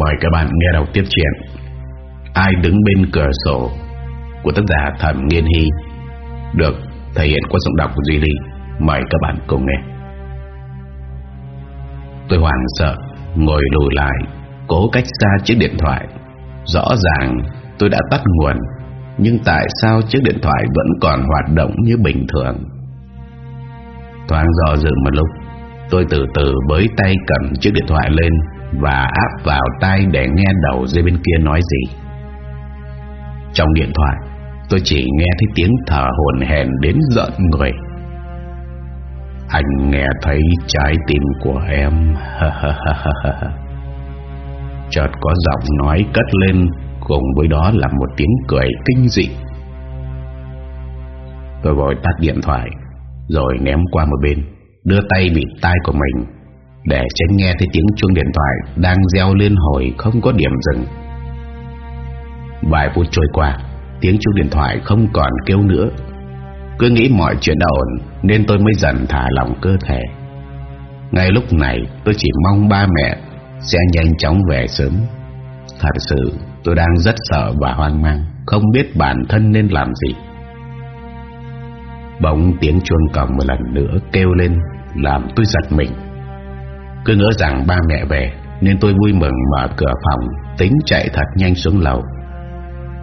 Mời các bạn nghe đọc tiếp chuyện Ai đứng bên cửa sổ Của tác giả Thẩm Nghiên Hy, Được thể hiện qua giọng đọc của Duy Ly. Mời các bạn cùng nghe. Tôi hoảng sợ, Ngồi lùi lại, Cố cách xa chiếc điện thoại. Rõ ràng tôi đã tắt nguồn, Nhưng tại sao chiếc điện thoại Vẫn còn hoạt động như bình thường? Thoáng do dự một lúc, Tôi từ từ bới tay cầm chiếc điện thoại lên và áp vào tay để nghe đầu dây bên kia nói gì. Trong điện thoại, Tôi chỉ nghe thấy tiếng thở hồn hèn đến giận người. Anh nghe thấy trái tim của em. Chợt có giọng nói cất lên, Cùng với đó là một tiếng cười kinh dị. Tôi vội tắt điện thoại, Rồi ném qua một bên, Đưa tay bịt tai của mình. Để tránh nghe thấy tiếng chuông điện thoại Đang reo liên hồi không có điểm dừng. Vài phút trôi qua, Tiếng chuông điện thoại không còn kêu nữa. Cứ nghĩ mọi chuyện đã ổn, Nên tôi mới dần thả lòng cơ thể. Ngay lúc này, tôi chỉ mong ba mẹ Sẽ nhanh chóng về sớm. Thật sự, tôi đang rất sợ và hoang mang, Không biết bản thân nên làm gì. Bỗng tiếng chuông cổng một lần nữa kêu lên, Làm tôi giật mình. Cứ ngỡ rằng ba mẹ về, Nên tôi vui mừng mở cửa phòng, Tính chạy thật nhanh xuống lầu.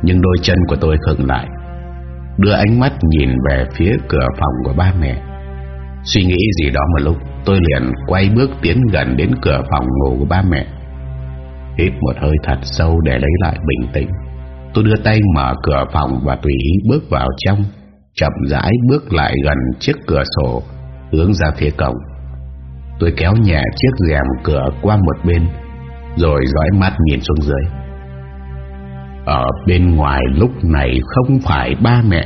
Nhưng đôi chân của tôi khựng lại, Đưa ánh mắt nhìn về phía cửa phòng của ba mẹ. Suy nghĩ gì đó một lúc, Tôi liền quay bước tiến gần đến cửa phòng ngủ của ba mẹ. Hít một hơi thật sâu để lấy lại bình tĩnh. Tôi đưa tay mở cửa phòng và tùy ý bước vào trong, Chậm rãi bước lại gần chiếc cửa sổ, Hướng ra phía cổng. Tôi kéo nhẹ chiếc rèm cửa qua một bên, Rồi dõi mắt nhìn xuống dưới. Ở bên ngoài lúc này không phải ba mẹ,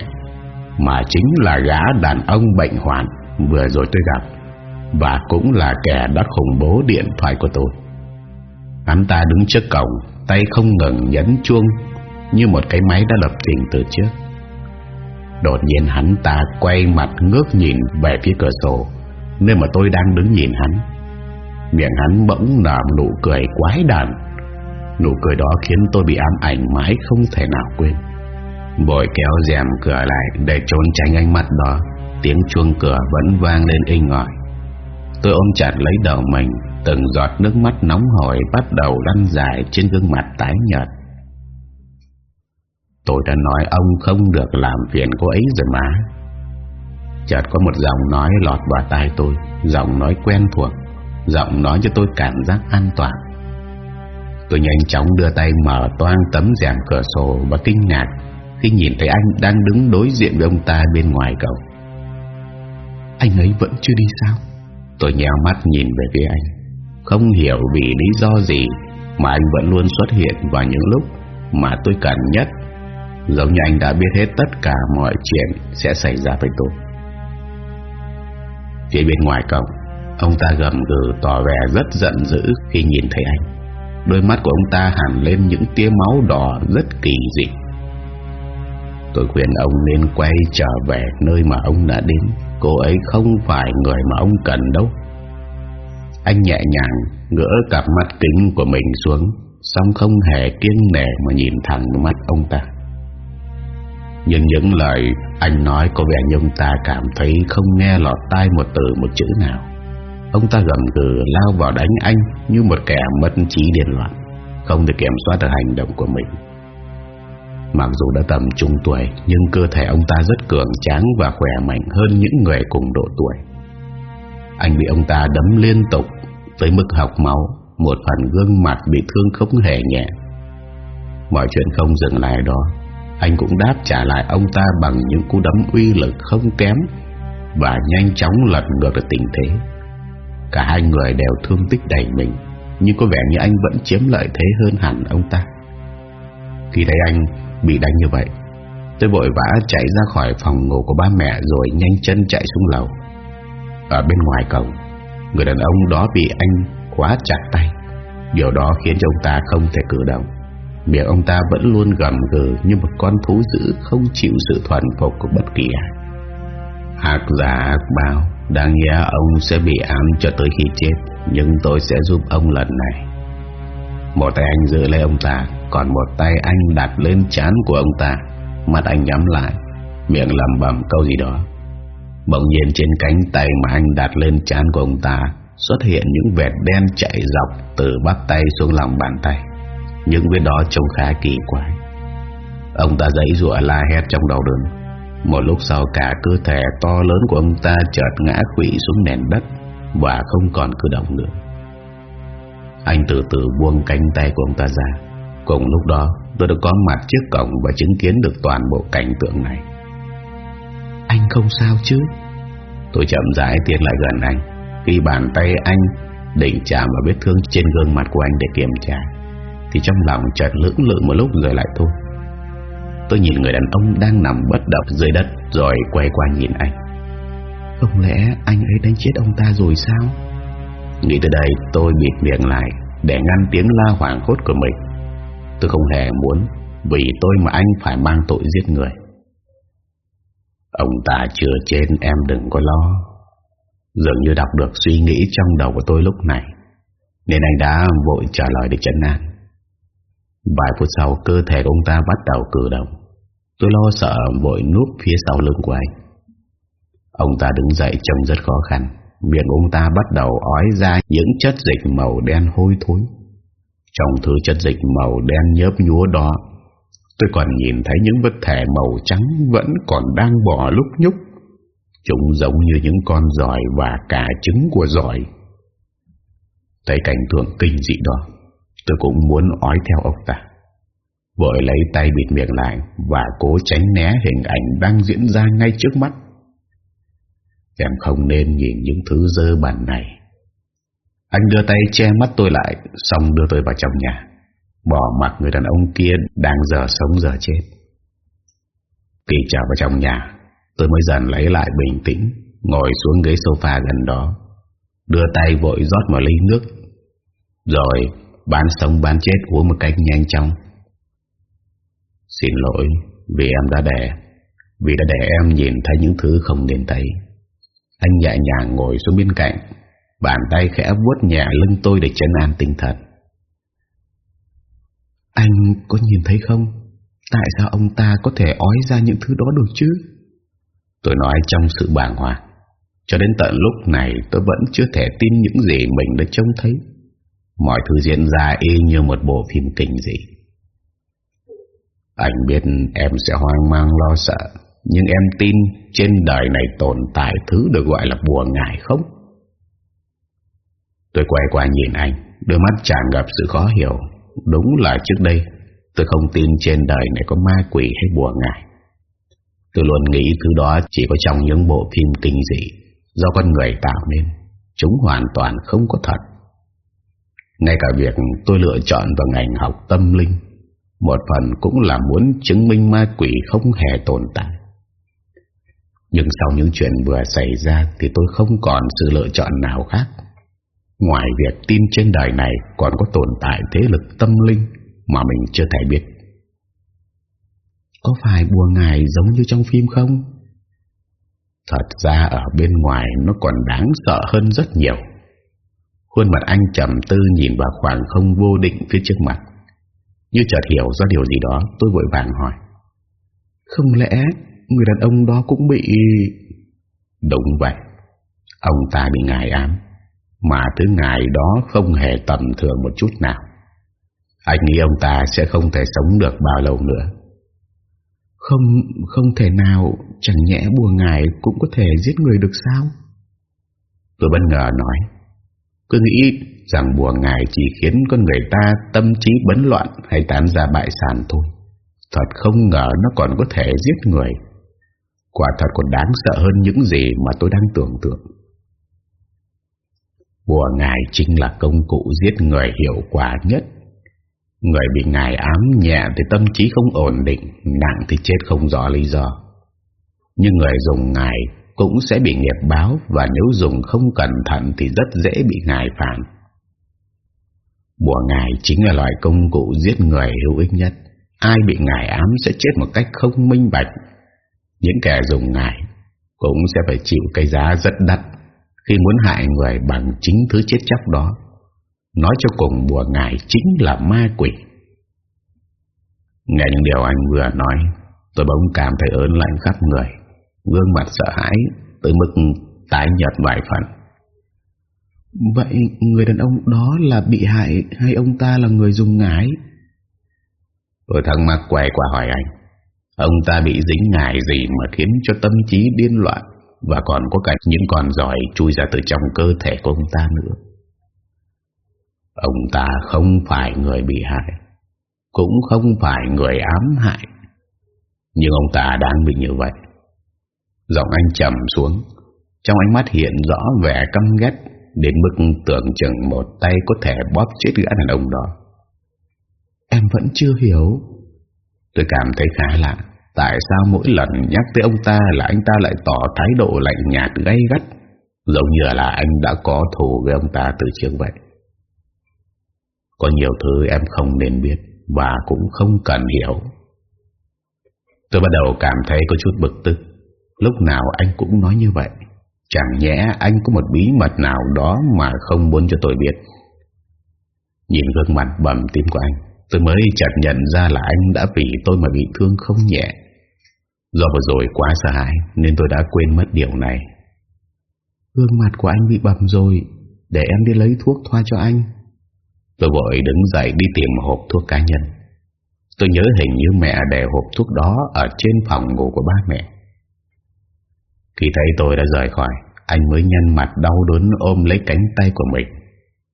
Mà chính là gã đàn ông bệnh hoạn Vừa rồi tôi gặp, Và cũng là kẻ đã khủng bố điện thoại của tôi. Hắn ta đứng trước cổng, Tay không ngừng nhấn chuông Như một cái máy đã lập trình từ trước. Đột nhiên hắn ta quay mặt ngước nhìn về phía cửa sổ. Nơi mà tôi đang đứng nhìn hắn, Miệng hắn bỗng nở nụ cười quái đản. Nụ cười đó khiến tôi bị ám ảnh mãi không thể nào quên. Bội kéo rèm cửa lại để trốn tránh ánh mắt đó, Tiếng chuông cửa vẫn vang lên inh ỏi. Tôi ôm chặt lấy đầu mình, Từng giọt nước mắt nóng hổi bắt đầu lăn dài trên gương mặt tái nhợt. Tôi đã nói ông không được làm phiền cô ấy rồi mà. Chợt có một giọng nói lọt vào tai tôi. Giọng nói quen thuộc. Giọng nói cho tôi cảm giác an toàn. Tôi nhanh chóng đưa tay mở toan tấm rèm cửa sổ Và kinh ngạc Khi nhìn thấy anh đang đứng đối diện với ông ta bên ngoài cầu. Anh ấy vẫn chưa đi sao? Tôi nheo mắt nhìn về phía anh. Không hiểu vì lý do gì Mà anh vẫn luôn xuất hiện vào những lúc Mà tôi cần nhất. Giống như anh đã biết hết tất cả mọi chuyện Sẽ xảy ra với tôi. Phía bên ngoài cổng, Ông ta gầm gừ tỏ vẻ rất giận dữ Khi nhìn thấy anh. Đôi mắt của ông ta hẳn lên những tia máu đỏ Rất kỳ dị. Tôi khuyên ông nên quay trở về Nơi mà ông đã đến. Cô ấy không phải người mà ông cần đâu. Anh nhẹ nhàng Gỡ cặp mắt kính của mình xuống Xong không hề kiêng nể Mà nhìn thẳng mắt ông ta nhưng những lời anh nói có vẻ như ông ta cảm thấy không nghe lọt tai một từ một chữ nào. Ông ta gầm gừ lao vào đánh anh như một kẻ mất trí điên loạn, không thể kiểm soát được hành động của mình. Mặc dù đã tầm trung tuổi, nhưng cơ thể ông ta rất cường tráng và khỏe mạnh hơn những người cùng độ tuổi. Anh bị ông ta đấm liên tục tới mức học máu, một phần gương mặt bị thương không hề nhẹ. Mọi chuyện không dừng lại đó anh cũng đáp trả lại ông ta bằng những cú đấm uy lực không kém và nhanh chóng lật ngược được tình thế. Cả hai người đều thương tích đầy mình, nhưng có vẻ như anh vẫn chiếm lợi thế hơn hẳn ông ta. Khi thấy anh bị đánh như vậy, tôi vội vã chạy ra khỏi phòng ngủ của ba mẹ rồi nhanh chân chạy xuống lầu. Ở bên ngoài cổng, người đàn ông đó bị anh quá chặt tay. Điều đó khiến cho ông ta không thể cử động. Miệng ông ta vẫn luôn gầm gừ như một con thú dữ không chịu sự thuần phục của bất kỳ ai. Hạc giả hạc bao, đáng nghĩa ông sẽ bị ám cho tới khi chết, nhưng tôi sẽ giúp ông lần này. Một tay anh giữ lấy ông ta Còn một tay anh đặt lên chán của ông ta Mắt anh nhắm lại Miệng lầm bẩm câu gì đó Bỗng nhiên trên cánh tay mà anh đặt lên chán của ông ta Xuất hiện những vệt đen chạy dọc Từ bắp tay xuống lòng bàn tay những vết đó trông khá kỳ quái. Ông ta giấy rụa la hét trong đầu đớn. Một lúc sau cả cơ thể to lớn của ông ta chợt ngã quỵ xuống nền đất Và không còn cử động nữa. Anh từ từ buông cánh tay của ông ta ra. Cùng lúc đó tôi đã có mặt trước cổng Và chứng kiến được toàn bộ cảnh tượng này. Anh không sao chứ? Tôi chậm rãi tiến lại gần anh. Khi bàn tay anh định chạm vào vết thương trên gương mặt của anh để kiểm tra Thì trong lòng chợt lưỡng lự một lúc rồi lại thôi. Tôi nhìn người đàn ông đang nằm bất động dưới đất Rồi quay qua nhìn anh. Không lẽ anh ấy đánh chết ông ta rồi sao? Nghĩ tới đây tôi bịt miệng lại Để ngăn tiếng la hoảng hốt của mình. Tôi không hề muốn Vì tôi mà anh phải mang tội giết người. Ông ta chưa chết em đừng có lo. Dường như đọc được suy nghĩ trong đầu của tôi lúc này Nên anh đã vội trả lời để chấn an Vài phút sau, cơ thể của ông ta bắt đầu cử động. Tôi lo sợ vội núp phía sau lưng của anh. Ông ta đứng dậy trông rất khó khăn. Miệng ông ta bắt đầu ói ra những chất dịch màu đen hôi thối. Trong thứ chất dịch màu đen nhớp nhúa đó, Tôi còn nhìn thấy những vết thể màu trắng vẫn còn đang bò lúc nhúc. Chúng giống như những con giỏi và cả trứng của giỏi Thấy cảnh tượng kinh dị đó Tôi cũng muốn ói theo ông ta. Vội lấy tay bịt miệng lại Và cố tránh né hình ảnh đang diễn ra ngay trước mắt. Em không nên nhìn những thứ dơ bẩn này. Anh đưa tay che mắt tôi lại, Xong đưa tôi vào trong nhà. Bỏ mặt người đàn ông kia Đang giờ sống giờ chết. Khi trở vào trong nhà, Tôi mới dần lấy lại bình tĩnh, Ngồi xuống ghế sofa gần đó. Đưa tay vội rót một ly nước. Rồi bán sống, bán chết, uống một cách nhanh chóng. Xin lỗi, Vì em đã để Vì đã để em nhìn thấy những thứ không nên thấy. Anh nhẹ nhàng ngồi xuống bên cạnh, Bàn tay khẽ vuốt nhẹ lưng tôi để chân an tinh thần. Anh có nhìn thấy không? Tại sao ông ta có thể ói ra những thứ đó được chứ? Tôi nói trong sự bàng hoàng. Cho đến tận lúc này, tôi vẫn chưa thể tin những gì mình đã trông thấy. Mọi thứ diễn ra y như một bộ phim kinh dị. Anh biết em sẽ hoang mang, lo sợ, Nhưng em tin trên đời này tồn tại thứ được gọi là bùa ngải không? Tôi quay qua nhìn anh, Đôi mắt tràn gặp sự khó hiểu. Đúng là trước đây, Tôi không tin trên đời này có ma quỷ hay bùa ngải. Tôi luôn nghĩ thứ đó chỉ có trong những bộ phim kinh dị, Do con người tạo nên, Chúng hoàn toàn không có thật ngay cả việc tôi lựa chọn vào ngành học tâm linh, Một phần cũng là muốn chứng minh ma quỷ không hề tồn tại Nhưng sau những chuyện vừa xảy ra Thì tôi không còn sự lựa chọn nào khác Ngoài việc tin trên đời này còn có tồn tại thế lực tâm linh mà mình chưa thể biết. Có phải bùa ngài giống như trong phim không? Thật ra ở bên ngoài nó còn đáng sợ hơn rất nhiều. Khuôn mặt anh trầm tư nhìn vào khoảng không vô định phía trước mặt. Như chợt hiểu ra điều gì đó, tôi vội vàng hỏi. Không lẽ người đàn ông đó cũng bị... Đúng vậy. Ông ta bị ngài ám. Mà thứ ngài đó không hề tầm thường một chút nào. Anh nghĩ ông ta sẽ không thể sống được bao lâu nữa. Không, không thể nào, chẳng nhẽ bùa ngài cũng có thể giết người được sao? Tôi bất ngờ nói. Cứ nghĩ rằng bùa ngài chỉ khiến con người ta tâm trí bấn loạn hay tán ra bại sản thôi. Thật không ngờ nó còn có thể giết người. Quả thật còn đáng sợ hơn những gì mà tôi đang tưởng tượng. Bùa ngài chính là công cụ giết người hiệu quả nhất. Người bị ngài ám nhẹ thì tâm trí không ổn định, nặng thì chết không rõ lý do. Nhưng người dùng ngài cũng sẽ bị nghiệp báo và nếu dùng không cẩn thận thì rất dễ bị ngài phản. Bùa ngài chính là loại công cụ giết người hữu ích nhất. Ai bị ngài ám sẽ chết một cách không minh bạch. Những kẻ dùng ngài cũng sẽ phải chịu cái giá rất đắt khi muốn hại người bằng chính thứ chết chóc đó. Nói cho cùng bùa ngài chính là ma quỷ Nghe những điều anh vừa nói, Tôi bỗng cảm thấy ớn lạnh khắp người Gương mặt sợ hãi Tới mức tái nhợt vài phần. Vậy người đàn ông đó là bị hại Hay ông ta là người dùng ngải? Tôi thắc mắc quay qua hỏi anh. Ông ta bị dính ngải gì Mà khiến cho tâm trí điên loạn Và còn có cả những con giỏi Chui ra từ trong cơ thể của ông ta nữa? Ông ta không phải người bị hại Cũng không phải người ám hại. Nhưng ông ta đang bị như vậy Giọng anh trầm xuống. Trong ánh mắt hiện rõ vẻ căm ghét, Đến mức tưởng chừng một tay có thể bóp chết gã đàn ông đó. Em vẫn chưa hiểu. Tôi cảm thấy khá lạ, Tại sao mỗi lần nhắc tới ông ta Là anh ta lại tỏ thái độ lạnh nhạt gay gắt? Giống như là anh đã có thù với ông ta từ trước vậy. Có nhiều thứ em không nên biết Và cũng không cần hiểu. Tôi bắt đầu cảm thấy có chút bực tức. Lúc nào anh cũng nói như vậy. Chẳng nhẽ anh có một bí mật nào đó Mà không muốn cho tôi biết. Nhìn gương mặt bầm tím của anh, Tôi mới chợt nhận ra là anh đã vì tôi mà bị thương không nhẹ. Do vừa rồi quá sợ hãi, Nên tôi đã quên mất điều này. Gương mặt của anh bị bầm rồi, Để em đi lấy thuốc thoa cho anh. Tôi vội đứng dậy đi tìm hộp thuốc cá nhân. Tôi nhớ hình như mẹ để hộp thuốc đó Ở trên phòng ngủ của ba mẹ. Khi thấy tôi đã rời khỏi, Anh mới nhăn mặt đau đớn ôm lấy cánh tay của mình.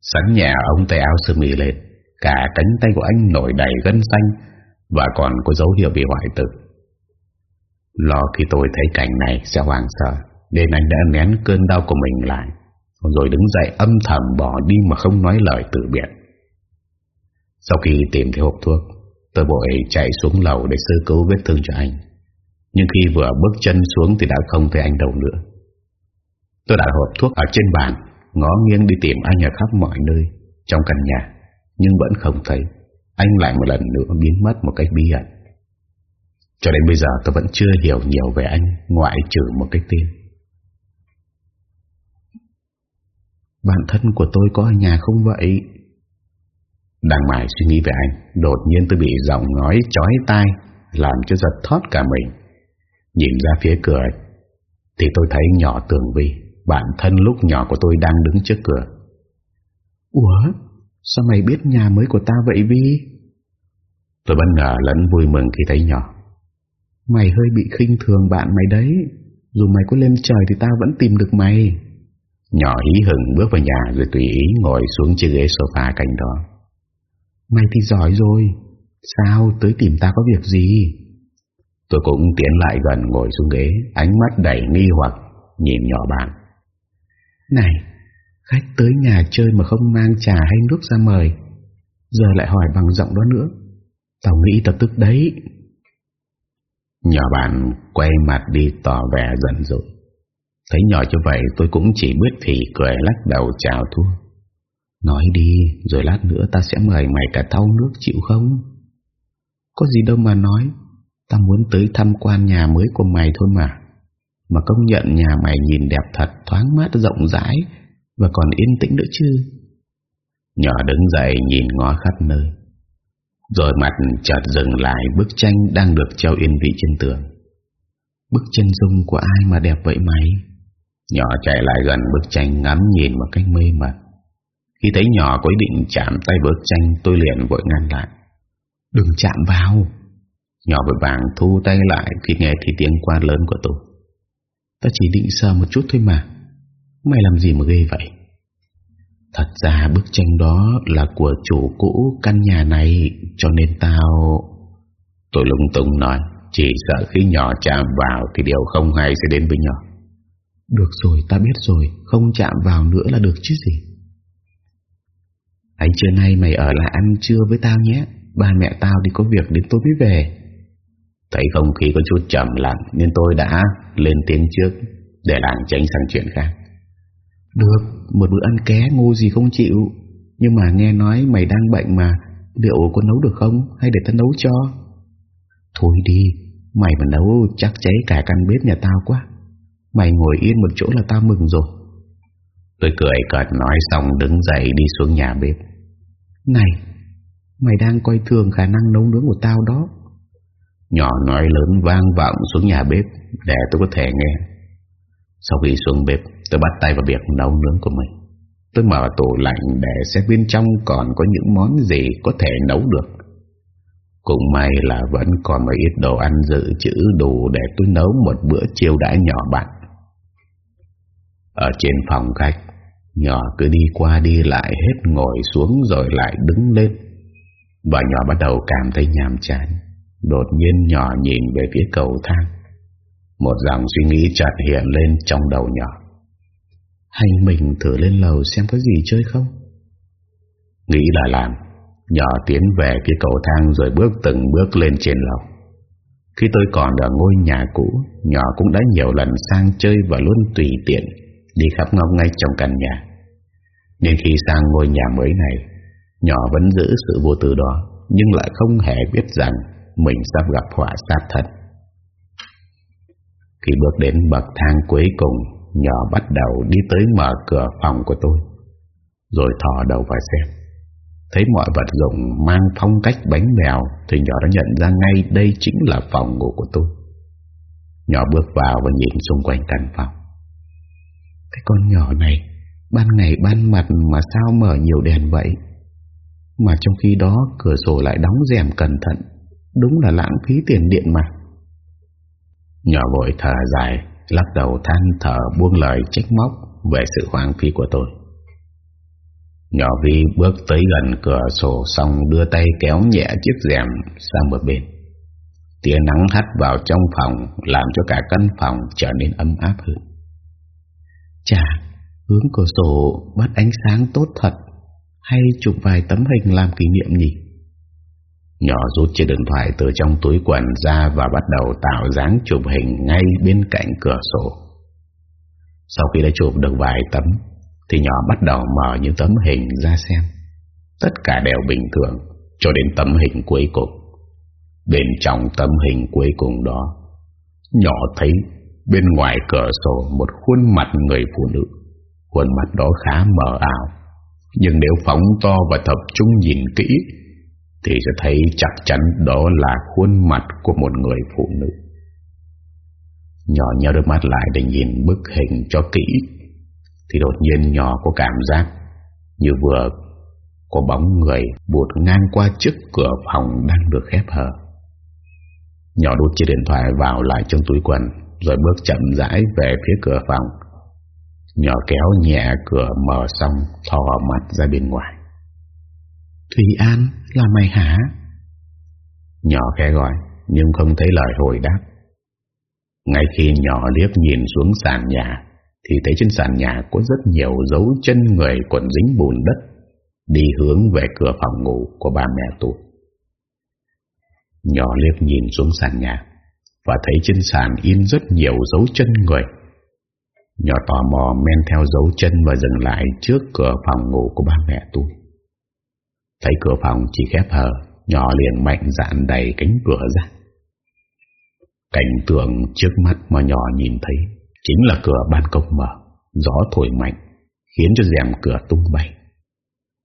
Sắn nhẹ ông tay áo sơ mi lên, Cả cánh tay của anh nổi đầy gân xanh Và còn có dấu hiệu bị hoại tử. Lo khi tôi thấy cảnh này sẽ hoàng sợ, Nên anh đã nén cơn đau của mình lại, Rồi đứng dậy âm thầm bỏ đi mà không nói lời từ biệt. Sau khi tìm thấy hộp thuốc, Tôi bội chạy xuống lầu để sơ cứu vết thương cho anh. Nhưng khi vừa bước chân xuống thì đã không thấy anh đâu nữa. Tôi đặt hộp thuốc ở trên bàn, Ngó nghiêng đi tìm anh ở khắp mọi nơi, Trong căn nhà, Nhưng vẫn không thấy. Anh lại một lần nữa biến mất một cách bí ẩn. Cho đến bây giờ tôi vẫn chưa hiểu nhiều về anh, Ngoại trừ một cái tên. Bạn thân của tôi có ở nhà không vậy? Đang mải suy nghĩ về anh, Đột nhiên tôi bị giọng nói chói tai, Làm cho giật thót cả mình. Nhìn ra phía cửa Thì tôi thấy nhỏ tường vi Bạn thân lúc nhỏ của tôi đang đứng trước cửa. Ủa? Sao mày biết nhà mới của ta vậy Vi? Tôi bất ngờ lẫn vui mừng khi thấy nhỏ. Mày hơi bị khinh thường bạn mày đấy. Dù mày có lên trời thì tao vẫn tìm được mày. Nhỏ hí hừng bước vào nhà Rồi tùy ý ngồi xuống chiếc ghế sofa cạnh đó. Mày thì giỏi rồi. Sao? Tới tìm ta có việc gì Tôi cũng tiến lại gần ngồi xuống ghế Ánh mắt đầy nghi hoặc Nhìn nhỏ bạn. Này Khách tới nhà chơi mà không mang trà hay nước ra mời Giờ lại hỏi bằng giọng đó nữa. Tao nghĩ tao tức đấy. Nhỏ bạn quay mặt đi tỏ vẻ giận dỗi Thấy nhỏ như vậy tôi cũng chỉ biết thì cười lắc đầu chào thua. Nói đi Rồi lát nữa ta sẽ mời mày cả thau nước chịu không? Có gì đâu mà nói Ta muốn tới tham quan nhà mới của mày thôi mà. Mà công nhận nhà mày nhìn đẹp thật, Thoáng mát, rộng rãi, Và còn yên tĩnh nữa chứ. Nhỏ đứng dậy nhìn ngó khắp nơi. Rồi mặt chợt dừng lại, Bức tranh đang được treo yên vị trên tường. Bức chân dung của ai mà đẹp vậy mày? Nhỏ chạy lại gần bức tranh ngắm nhìn một cách mê mật Khi thấy nhỏ có ý định chạm tay bức tranh, Tôi liền vội ngăn lại. Đừng chạm vào. Nhỏ vội vàng thu tay lại, Khi nghe thì tiếng qua lớn của tôi. Ta chỉ định sờ một chút thôi mà. Mày làm gì mà ghê vậy? Thật ra bức tranh đó Là của chủ cũ căn nhà này, Cho nên tao Tôi lung tung nói, Chỉ sợ khi nhỏ chạm vào Thì điều không hay sẽ đến với nhỏ. Được rồi, ta biết rồi, Không chạm vào nữa là được chứ gì. Anh trưa nay mày ở lại ăn trưa với tao nhé. Ba mẹ tao đi có việc đến tôi mới về. Thấy không khí có chút chậm lặng Nên tôi đã lên tiếng trước Để làng tránh sang chuyện khác. Được Một bữa ăn ké ngu gì không chịu. Nhưng mà nghe nói mày đang bệnh mà Liệu có nấu được không? Hay để ta nấu cho? Thôi đi Mày mà nấu chắc cháy cả căn bếp nhà tao quá. Mày ngồi yên một chỗ là tao mừng rồi. Tôi cười cợt nói xong đứng dậy đi xuống nhà bếp. Này Mày đang coi thường khả năng nấu nướng của tao đó Nhỏ nói lớn vang vọng xuống nhà bếp Để tôi có thể nghe. Sau khi xuống bếp, Tôi bắt tay vào việc nấu nướng của mình. Tôi mở tủ lạnh để xem bên trong còn có những món gì có thể nấu được. Cũng may là vẫn còn một ít đồ ăn dự trữ đủ để tôi nấu một bữa chiêu đãi nhỏ bạn. Ở trên phòng khách, Nhỏ cứ đi qua đi lại hết ngồi xuống rồi lại đứng lên. Và nhỏ bắt đầu cảm thấy nhàm chán. Đột nhiên nhỏ nhìn về phía cầu thang. Một dòng suy nghĩ chợt hiện lên trong đầu nhỏ. Hay mình thử lên lầu xem có gì chơi không? Nghĩ là làm, Nhỏ tiến về phía cầu thang Rồi bước từng bước lên trên lầu. Khi tôi còn ở ngôi nhà cũ, Nhỏ cũng đã nhiều lần sang chơi Và luôn tùy tiện Đi khắp ngóc ngay trong căn nhà. Nhưng khi sang ngôi nhà mới này, Nhỏ vẫn giữ sự vô tư đó, Nhưng lại không hề biết rằng mình sắp gặp họa sát thật. Khi bước đến bậc thang cuối cùng, Nhỏ bắt đầu đi tới mở cửa phòng của tôi, Rồi thò đầu vào xem. Thấy mọi vật dụng mang phong cách bánh bèo, Thì nhỏ đã nhận ra ngay đây chính là phòng ngủ của tôi. Nhỏ bước vào và nhìn xung quanh căn phòng. Cái con nhỏ này, Ban ngày ban mặt mà sao mở nhiều đèn vậy? Mà trong khi đó, cửa sổ lại đóng rèm cẩn thận. Đúng là lãng phí tiền điện mà. Nhỏ vội thở dài Lắc đầu than thở buông lời trách móc Về sự hoang phí của tôi. Nhỏ Vi bước tới gần cửa sổ Xong đưa tay kéo nhẹ chiếc rèm sang một bên. Tia nắng hắt vào trong phòng Làm cho cả căn phòng trở nên ấm áp hơn. Chà Hướng cửa sổ bắt ánh sáng tốt thật. Hay chụp vài tấm hình làm kỷ niệm nhỉ Nhỏ rút chiếc điện thoại từ trong túi quần ra và bắt đầu tạo dáng chụp hình ngay bên cạnh cửa sổ. Sau khi đã chụp được vài tấm, thì nhỏ bắt đầu mở những tấm hình ra xem. Tất cả đều bình thường, cho đến tấm hình cuối cùng. Bên trong tấm hình cuối cùng đó, nhỏ thấy bên ngoài cửa sổ một khuôn mặt người phụ nữ. Khuôn mặt đó khá mờ ảo, nhưng nếu phóng to và tập trung nhìn kỹ, thì sẽ thấy chắc chắn đó là khuôn mặt của một người phụ nữ. Nhỏ nhớ đôi mắt lại để nhìn bức hình cho kỹ, thì đột nhiên nhỏ có cảm giác như vừa có bóng người bụt ngang qua trước cửa phòng đang được khép hờ. Nhỏ đút chiếc điện thoại vào lại trong túi quần, rồi bước chậm rãi về phía cửa phòng. Nhỏ kéo nhẹ cửa mở xong, thò mặt ra bên ngoài. Thùy An là mày hả? Nhỏ khẽ gọi, Nhưng không thấy lời hồi đáp. Ngay khi nhỏ liếc nhìn xuống sàn nhà, Thì thấy trên sàn nhà có rất nhiều dấu chân người quẩn dính bùn đất, Đi hướng về cửa phòng ngủ của ba mẹ tôi Nhỏ liếc nhìn xuống sàn nhà, Và thấy trên sàn in rất nhiều dấu chân người. Nhỏ tò mò men theo dấu chân và dừng lại trước cửa phòng ngủ của ba mẹ tôi Thấy cửa phòng chỉ khép hờ, Nhỏ liền mạnh dạn đầy cánh cửa ra. Cảnh tượng trước mắt mà nhỏ nhìn thấy Chính là cửa ban công mở, Gió thổi mạnh, Khiến cho rèm cửa tung bay.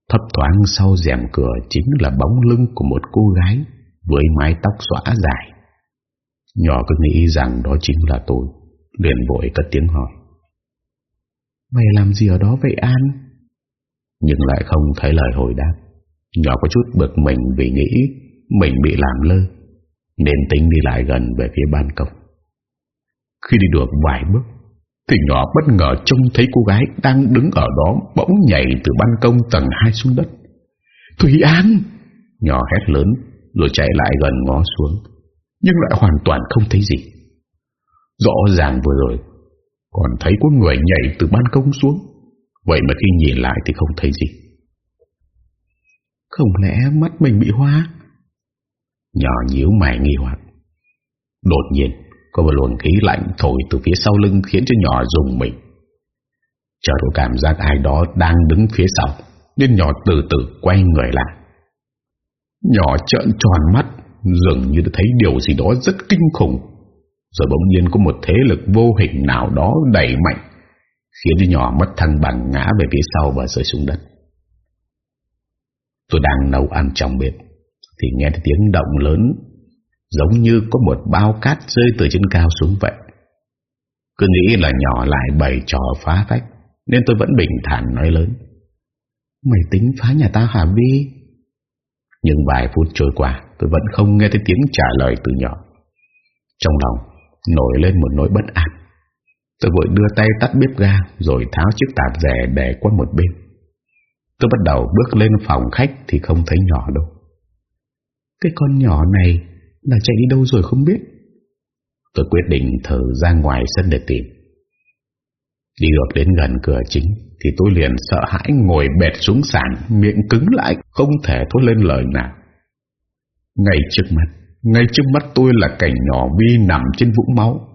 Thấp thoáng sau rèm cửa Chính là bóng lưng của một cô gái Với mái tóc xõa dài. Nhỏ cứ nghĩ rằng đó chính là tôi, Liền vội cất tiếng hỏi. Mày làm gì ở đó vậy An? Nhưng lại không thấy lời hồi đáp. Nhỏ có chút bực mình vì nghĩ mình bị làm lơ, Nên tính đi lại gần về phía ban công. Khi đi được vài bước, Thì nhỏ bất ngờ trông thấy cô gái đang đứng ở đó Bỗng nhảy từ ban công tầng 2 xuống đất. Thủy An! Nhỏ hét lớn, Rồi chạy lại gần ngó xuống, Nhưng lại hoàn toàn không thấy gì. Rõ ràng vừa rồi, Còn thấy có người nhảy từ ban công xuống, Vậy mà khi nhìn lại thì không thấy gì không lẽ mắt mình bị hoa? Nhỏ nhíu mày nghi hoặc. Đột nhiên, Có một luồng khí lạnh thổi từ phía sau lưng Khiến cho nhỏ dùng mình. Chờ có cảm giác ai đó đang đứng phía sau, Nên nhỏ từ từ quay người lại. Nhỏ trợn tròn mắt, Dường như thấy điều gì đó rất kinh khủng. Rồi bỗng nhiên có một thế lực vô hình nào đó đẩy mạnh, Khiến cho nhỏ mất thăng bằng ngã về phía sau và rơi xuống đất. Tôi đang nấu ăn trong bếp. Thì nghe thấy tiếng động lớn, Giống như có một bao cát rơi từ trên cao xuống vậy. Cứ nghĩ là nhỏ lại bày trò phá vách Nên tôi vẫn bình thản nói lớn. Mày tính phá nhà ta hả Vi Nhưng vài phút trôi qua, Tôi vẫn không nghe thấy tiếng trả lời từ nhỏ. Trong lòng, Nổi lên một nỗi bất an. Tôi vội đưa tay tắt bếp ga, Rồi tháo chiếc tạp rẻ để qua một bên. Tôi bắt đầu bước lên phòng khách Thì không thấy nhỏ đâu. Cái con nhỏ này Là chạy đi đâu rồi không biết? Tôi quyết định thử ra ngoài sân để tìm. Đi được đến gần cửa chính Thì tôi liền sợ hãi ngồi bệt xuống sàn Miệng cứng lại Không thể thốt lên lời nào. Ngay trước mắt, Ngay trước mắt tôi là cảnh nhỏ Vi nằm trên vũng máu.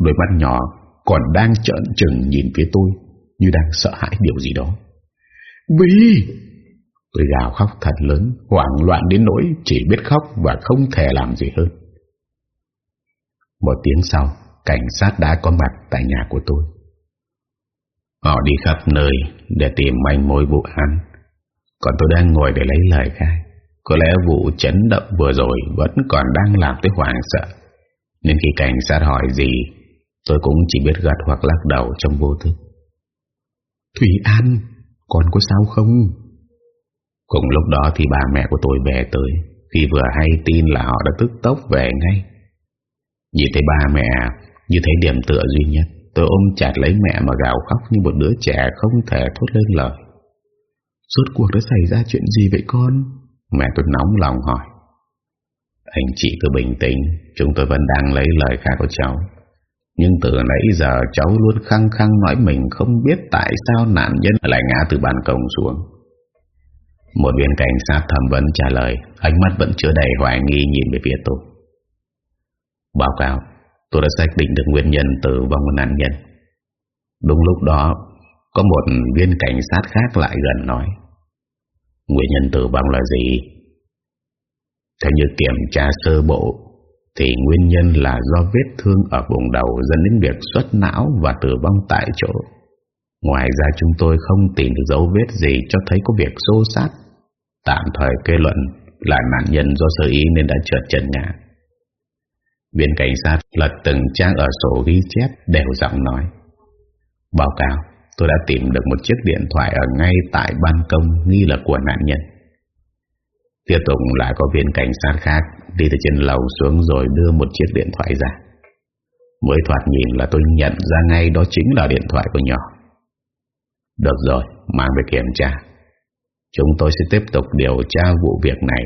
Đôi mắt nhỏ còn đang trợn trừng nhìn phía tôi Như đang sợ hãi điều gì đó. Vi Tôi gào khóc thật lớn Hoảng loạn đến nỗi chỉ biết khóc Và không thể làm gì hơn. Một tiếng sau Cảnh sát đã có mặt tại nhà của tôi. Họ đi khắp nơi Để tìm manh mối vụ án. Còn tôi đang ngồi để lấy lời khai. Có lẽ vụ chấn động vừa rồi Vẫn còn đang làm tôi hoảng sợ. Nên khi cảnh sát hỏi gì Tôi cũng chỉ biết gật hoặc lắc đầu trong vô thức. Thủy An Con có sao không? Cùng lúc đó thì bà mẹ của tôi về tới. Khi vừa hay tin là họ đã tức tốc về ngay. Nhìn thấy ba mẹ Như thấy điểm tựa duy nhất Tôi ôm chặt lấy mẹ mà gào khóc Như một đứa trẻ không thể thốt lên lời. Rốt cuộc đã xảy ra chuyện gì vậy con? Mẹ tôi nóng lòng hỏi. Anh chị cứ bình tĩnh Chúng tôi vẫn đang lấy lời khai của cháu nhưng từ nãy giờ cháu luôn khăng khăng nói mình không biết tại sao nạn nhân lại ngã từ ban công xuống. Một viên cảnh sát thẩm vấn trả lời, ánh mắt vẫn chưa đầy hoài nghi nhìn về phía tôi. Báo cáo, tôi đã xác định được nguyên nhân tử vong của nạn nhân. Đúng lúc đó, có một viên cảnh sát khác lại gần nói. Nguyên nhân tử vong là gì? Theo như kiểm tra sơ bộ, thì nguyên nhân là do vết thương ở vùng đầu dẫn đến việc xuất não và tử vong tại chỗ. Ngoài ra chúng tôi không tìm được dấu vết gì cho thấy có việc xô sát. Tạm thời kết luận là nạn nhân do sơ ý nên đã trượt chân ngã. Viên cảnh sát lật từng trang ở sổ ghi chép đều giọng nói. Báo cáo, tôi đã tìm được một chiếc điện thoại ở ngay tại ban công nghi là của nạn nhân. Tiếp tục lại có viên cảnh sát khác đi từ trên lầu xuống rồi đưa một chiếc điện thoại ra. Mới thoạt nhìn là tôi nhận ra ngay đó chính là điện thoại của nhỏ. Được rồi, mang về kiểm tra. Chúng tôi sẽ tiếp tục điều tra vụ việc này.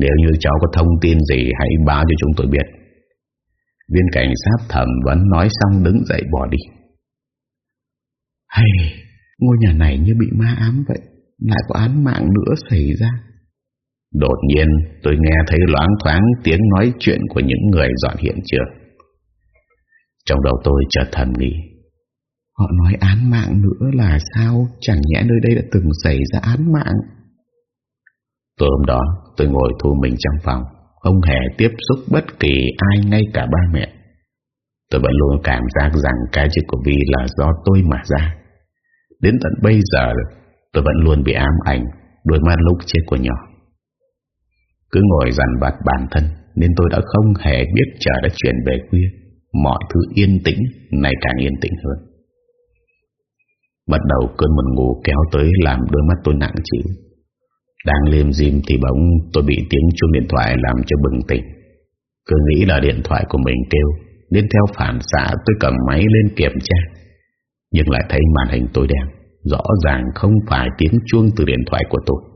Nếu như cháu có thông tin gì hãy báo cho chúng tôi biết. Viên cảnh sát thẩm vẫn nói xong đứng dậy bỏ đi. Hay, ngôi nhà này như bị ma ám vậy, lại có án mạng nữa xảy ra. Đột nhiên tôi nghe thấy loáng thoáng tiếng nói chuyện của những người dọn hiện trường. Trong đầu tôi chợt thầm nghĩ. Họ nói án mạng nữa là sao? Chẳng nhẽ nơi đây đã từng xảy ra án mạng. Tối hôm đó tôi ngồi thu mình trong phòng, không hề tiếp xúc bất kỳ ai ngay cả ba mẹ. Tôi vẫn luôn cảm giác rằng cái chết của Vi là do tôi mà ra. Đến tận bây giờ tôi vẫn luôn bị ám ảnh đôi mắt lúc chết của nhỏ. Cứ ngồi dằn vặt bản thân, Nên tôi đã không hề biết trời đã chuyển về khuya. Mọi thứ yên tĩnh Này càng yên tĩnh hơn. Bắt đầu cơn buồn ngủ kéo tới Làm đôi mắt tôi nặng chịu. Đang liêm diêm thì bỗng Tôi bị tiếng chuông điện thoại làm cho bừng tỉnh. Cứ nghĩ là điện thoại của mình kêu, Nên theo phản xạ tôi cầm máy lên kiểm tra. Nhưng lại thấy màn hình tôi đen, Rõ ràng không phải tiếng chuông từ điện thoại của tôi.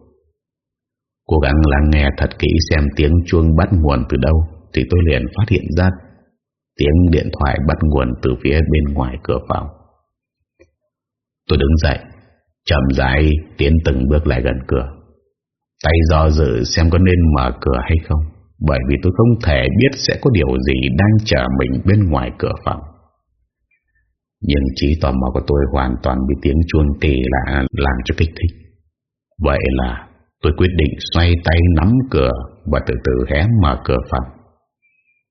Cố gắng lắng nghe thật kỹ xem tiếng chuông bắt nguồn từ đâu, Thì tôi liền phát hiện ra Tiếng điện thoại bắt nguồn từ phía bên ngoài cửa phòng. Tôi đứng dậy, Chậm rãi tiến từng bước lại gần cửa. Tay do dự xem có nên mở cửa hay không, Bởi vì tôi không thể biết sẽ có điều gì đang chờ mình bên ngoài cửa phòng. Nhưng trí tò mò của tôi hoàn toàn bị tiếng chuông kỳ lạ làm cho kích thích. Vậy là Tôi quyết định xoay tay nắm cửa và từ từ hé mở cửa phòng.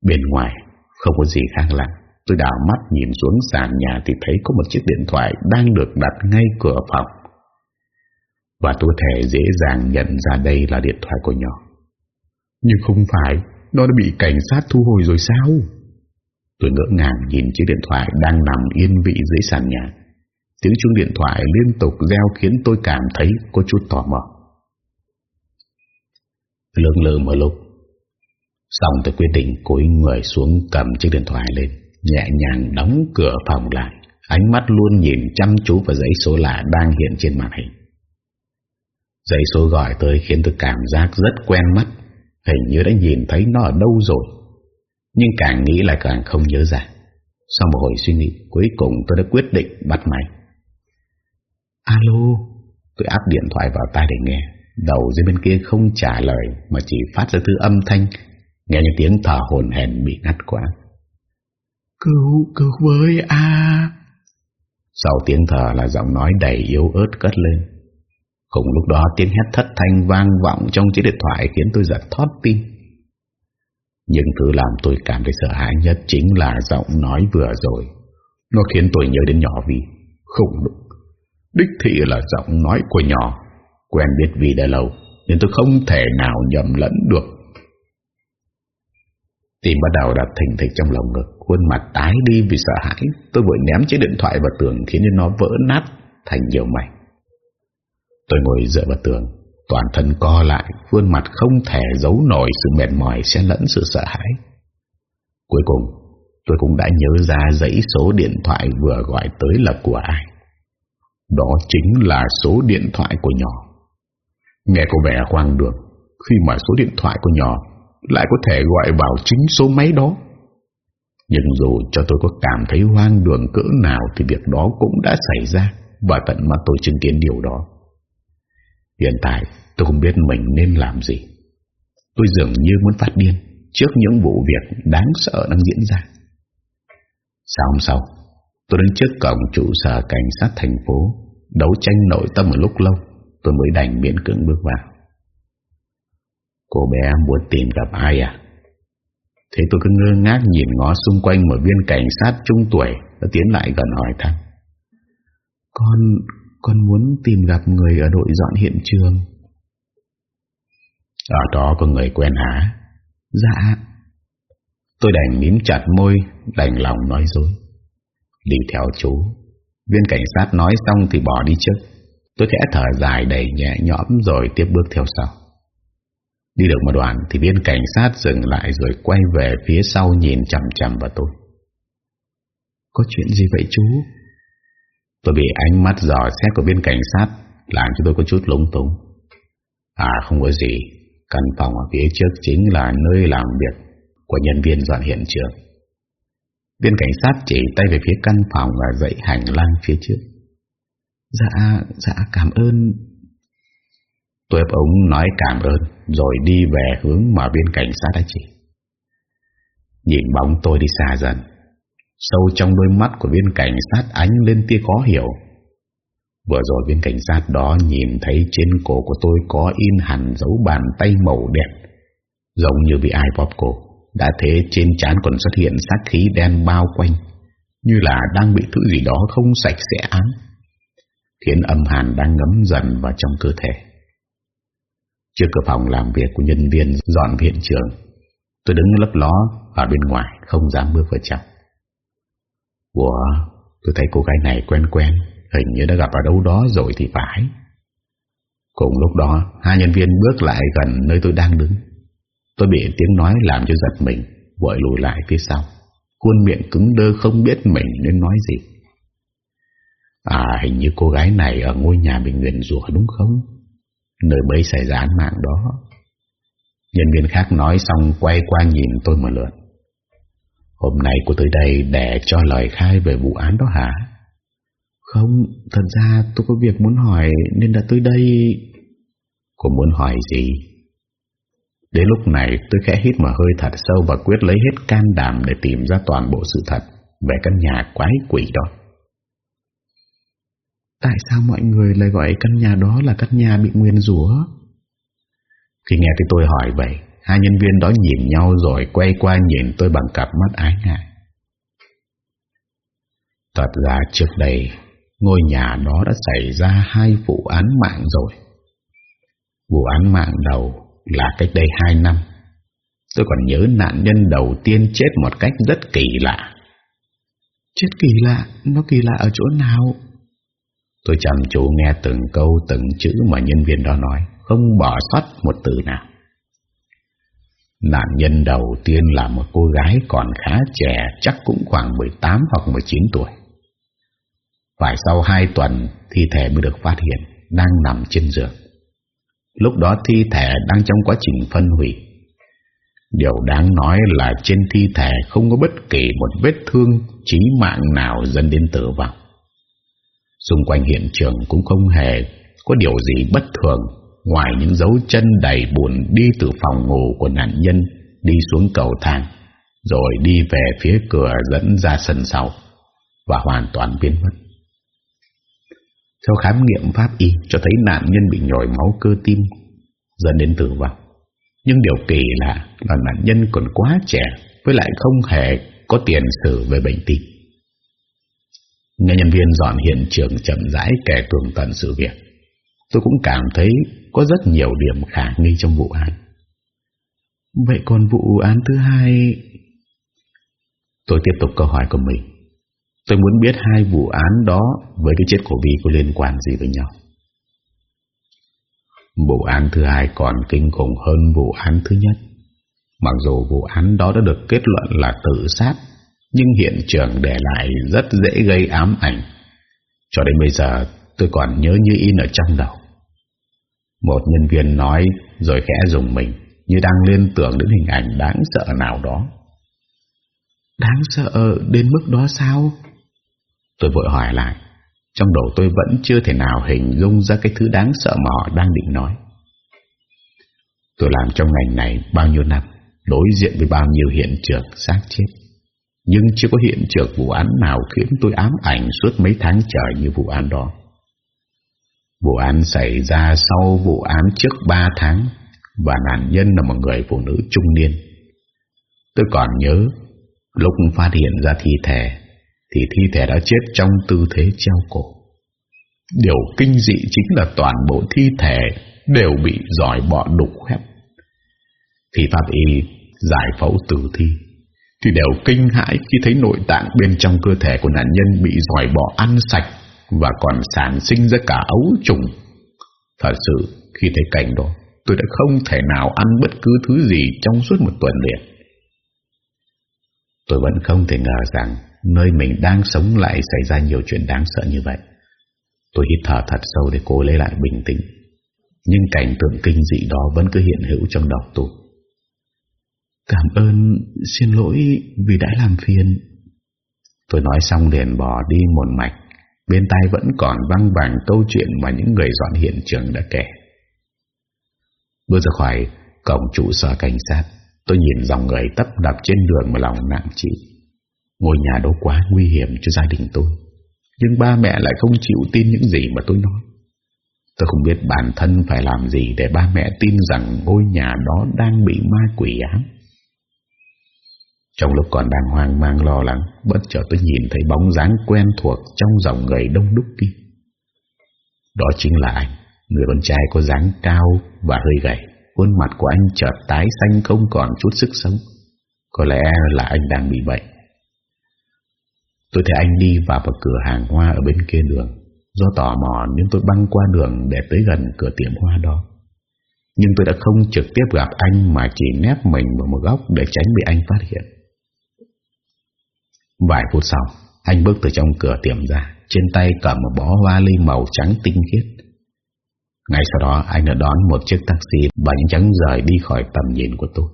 Bên ngoài không có gì khác lạ. Tôi đảo mắt nhìn xuống sàn nhà thì thấy có một chiếc điện thoại đang được đặt ngay cửa phòng. Và tôi thể dễ dàng nhận ra đây là điện thoại của nhỏ Nhưng không phải Nó đã bị cảnh sát thu hồi rồi sao Tôi ngỡ ngàng nhìn chiếc điện thoại đang nằm yên vị dưới sàn nhà Tiếng chuông điện thoại liên tục reo khiến tôi cảm thấy có chút tò mò lưỡng lự một lúc. Xong tôi quyết định cúi người xuống cầm chiếc điện thoại lên, Nhẹ nhàng đóng cửa phòng lại. Ánh mắt luôn nhìn chăm chú vào dãy số lạ đang hiện trên màn hình. Dãy số gọi tới khiến tôi cảm giác rất quen mắt, Hình như đã nhìn thấy nó ở đâu rồi. Nhưng càng nghĩ lại càng không nhớ ra. Sau một hồi suy nghĩ, Cuối cùng tôi đã quyết định bắt máy. Alo, Tôi áp điện thoại vào tai để nghe. Đầu dưới bên kia không trả lời Mà chỉ phát ra thứ âm thanh Nghe những tiếng thở hồn hèn bị ngắt quá Cứu, cứu với a Sau tiếng thở là giọng nói đầy yếu ớt cất lên Cùng lúc đó tiếng hét thất thanh vang vọng trong chiếc điện thoại khiến tôi giật thót tim. Nhưng thứ làm tôi cảm thấy sợ hãi nhất chính là giọng nói vừa rồi. Nó khiến tôi nhớ đến nhỏ vì Không đúng. Đích thị là giọng nói của nhỏ. Quen biết vì đã lâu, nên tôi không thể nào nhầm lẫn được. Tim bắt đầu đập thình thịch trong lòng ngực, Khuôn mặt tái đi vì sợ hãi. Tôi vội ném chiếc điện thoại vào tường, Khiến nó vỡ nát thành nhiều mảnh. Tôi ngồi dựa vào tường, Toàn thân co lại, Khuôn mặt không thể giấu nổi sự mệt mỏi Xen lẫn sự sợ hãi. Cuối cùng, tôi cũng đã nhớ ra dãy số điện thoại vừa gọi tới là của ai. Đó chính là số điện thoại của nhỏ. Nghe có vẻ hoang đường, Khi mà số điện thoại của nhỏ Lại có thể gọi vào chính số máy đó. Nhưng dù cho tôi có cảm thấy hoang đường cỡ nào Thì việc đó cũng đã xảy ra Và tận mắt tôi chứng kiến điều đó. Hiện tại tôi không biết mình nên làm gì. Tôi dường như muốn phát điên Trước những vụ việc đáng sợ đang diễn ra. Sáng hôm sau, Tôi đến trước cổng trụ sở cảnh sát thành phố Đấu tranh nội tâm một lúc lâu. Tôi mới đành miễn cưỡng bước vào. Cô bé muốn tìm gặp ai à? Thế tôi cứ ngơ ngác nhìn ngó xung quanh Một viên cảnh sát trung tuổi Đã tiến lại gần hỏi thăm. Con con muốn tìm gặp người ở đội dọn hiện trường. Ở đó có người quen hả? Dạ. Tôi đành mím chặt môi, Đành lòng nói dối. Đi theo chú. Viên cảnh sát nói xong thì bỏ đi trước. Tôi khẽ thở dài đầy nhẹ nhõm Rồi tiếp bước theo sau. Đi được một đoạn thì viên cảnh sát dừng lại Rồi quay về phía sau nhìn chầm chầm vào tôi. Có chuyện gì vậy chú? Tôi bị ánh mắt dò xét của viên cảnh sát Làm cho tôi có chút lúng túng. À không có gì. Căn phòng ở phía trước chính là nơi làm việc Của nhân viên dọn hiện trường. Viên cảnh sát chỉ tay về phía căn phòng Và dãy hành lang phía trước. Dạ, dạ cảm ơn. Tôi ống nói cảm ơn Rồi đi về hướng mà viên cảnh sát đã chỉ. Nhìn bóng tôi đi xa dần. Sâu trong đôi mắt của viên cảnh sát ánh lên tia khó hiểu. Vừa rồi viên cảnh sát đó nhìn thấy trên cổ của tôi có in hẳn dấu bàn tay màu đẹp Giống như bị ai bóp cổ. Đã thế trên trán còn xuất hiện sát khí đen bao quanh. Như là đang bị thứ gì đó không sạch sẽ áng Khiến âm hàn đang ngấm dần vào trong cơ thể. Trước cửa phòng làm việc của nhân viên dọn viện trường, Tôi đứng lấp ló ở bên ngoài, không dám bước vào trong. Ủa, Tôi thấy cô gái này quen quen, Hình như đã gặp ở đâu đó rồi thì phải. Cùng lúc đó, Hai nhân viên bước lại gần nơi tôi đang đứng. Tôi bị tiếng nói làm cho giật mình, Vội lùi lại phía sau. Khuôn miệng cứng đơ không biết mình nên nói gì. À hình như cô gái này Ở ngôi nhà bị nguyền rủa đúng không Nơi bấy xảy ra án mạng đó Nhân viên khác nói xong Quay qua nhìn tôi một lượt Hôm nay cô tới đây để cho lời khai về vụ án đó hả? Không, thật ra tôi có việc muốn hỏi nên đã tới đây. Cô muốn hỏi gì? Đến lúc này tôi khẽ hít một hơi thật sâu và quyết lấy hết can đảm để tìm ra toàn bộ sự thật về căn nhà quái quỷ đó. Tại sao mọi người lại gọi căn nhà đó là căn nhà bị nguyên rủa? Khi nghe thấy tôi hỏi vậy, Hai nhân viên đó nhìn nhau rồi quay qua nhìn tôi bằng cặp mắt ái ngại. Thật ra trước đây, ngôi nhà đó đã xảy ra hai vụ án mạng rồi. Vụ án mạng đầu là cách đây 2 năm. Tôi còn nhớ nạn nhân đầu tiên chết một cách rất kỳ lạ. Chết kỳ lạ? Nó kỳ lạ ở chỗ nào? Tôi chăm chú nghe từng câu từng chữ mà nhân viên đó nói, không bỏ sót một từ nào. Nạn nhân đầu tiên là một cô gái còn khá trẻ, chắc cũng khoảng 18 hoặc 19 tuổi. Phải sau 2 tuần, thi thể mới được phát hiện, đang nằm trên giường. Lúc đó thi thể đang trong quá trình phân hủy. Điều đáng nói là trên thi thể không có bất kỳ một vết thương chí mạng nào dẫn đến tử vong. Xung quanh hiện trường cũng không hề có điều gì bất thường ngoài những dấu chân đầy bùn đi từ phòng ngủ của nạn nhân đi xuống cầu thang, rồi đi về phía cửa dẫn ra sân sau và hoàn toàn biến mất. Theo khám nghiệm pháp y cho thấy nạn nhân bị nhồi máu cơ tim, dẫn đến tử vong. Nhưng điều kỳ lạ là nạn nhân còn quá trẻ, với lại không hề có tiền sử về bệnh tim. Nghe nhân viên dọn hiện trường chậm rãi kể tường tận sự việc. Tôi cũng cảm thấy có rất nhiều điểm khả nghi trong vụ án. Vậy còn vụ án thứ hai... Tôi tiếp tục câu hỏi của mình. Tôi muốn biết hai vụ án đó với cái chết của Vi có liên quan gì với nhau. Vụ án thứ hai còn kinh khủng hơn vụ án thứ nhất. Mặc dù vụ án đó đã được kết luận là tự sát, nhưng hiện trường để lại rất dễ gây ám ảnh. Cho đến bây giờ tôi còn nhớ như in ở trong đầu. Một nhân viên nói rồi khẽ dùng mình như đang liên tưởng đến hình ảnh đáng sợ nào đó. Đáng sợ đến mức đó sao? Tôi vội hỏi lại. Trong đầu tôi vẫn chưa thể nào hình dung ra cái thứ đáng sợ mà họ đang định nói. Tôi làm trong ngành này bao nhiêu năm, đối diện với bao nhiêu hiện trường xác chết. Nhưng chưa có hiện trường vụ án nào khiến tôi ám ảnh suốt mấy tháng trời như vụ án đó. Vụ án xảy ra sau vụ án trước 3 tháng và nạn nhân là một người phụ nữ trung niên. Tôi còn nhớ, lúc phát hiện ra thi thể, thì thi thể đã chết trong tư thế treo cổ. Điều kinh dị chính là toàn bộ thi thể đều bị giỏi bọ đục khép. Thì pháp y giải phẫu tử thi thì đều kinh hãi khi thấy nội tạng bên trong cơ thể của nạn nhân bị giỏi bò ăn sạch và còn sản sinh ra cả ấu trùng. Thật sự, khi thấy cảnh đó, tôi đã không thể nào ăn bất cứ thứ gì trong suốt một tuần liền. Tôi vẫn không thể ngờ rằng nơi mình đang sống lại xảy ra nhiều chuyện đáng sợ như vậy. Tôi hít thở thật sâu để cố lấy lại bình tĩnh. Nhưng cảnh tượng kinh dị đó vẫn cứ hiện hữu trong đầu tôi. Cảm ơn, xin lỗi vì đã làm phiền. Tôi nói xong liền bỏ đi một mạch. Bên tai vẫn còn văng vàng câu chuyện mà những người dọn hiện trường đã kể. Bước ra khỏi cổng trụ sở cảnh sát, tôi nhìn dòng người tấp đập trên đường mà lòng nặng chịu. Ngôi nhà đó quá nguy hiểm cho gia đình tôi Nhưng ba mẹ lại không chịu tin những gì mà tôi nói Tôi không biết bản thân phải làm gì Để ba mẹ tin rằng ngôi nhà đó đang bị ma quỷ ám trong lúc còn đang hoang mang lo lắng Bất chợt tôi nhìn thấy bóng dáng quen thuộc Trong dòng người đông đúc kia Đó chính là anh, Người con trai có dáng cao và hơi gầy Khuôn mặt của anh chợt tái xanh không còn chút sức sống Có lẽ là anh đang bị bệnh Tôi thấy anh đi vào một cửa hàng hoa ở bên kia đường. Do tò mò nên tôi băng qua đường để tới gần cửa tiệm hoa đó. Nhưng tôi đã không trực tiếp gặp anh mà chỉ nép mình vào một góc để tránh bị anh phát hiện. Vài phút sau, anh bước từ trong cửa tiệm ra, trên tay cầm một bó hoa ly màu trắng tinh khiết. Ngay sau đó anh đã đón một chiếc taxi và nhanh chóng rời đi khỏi tầm nhìn của tôi.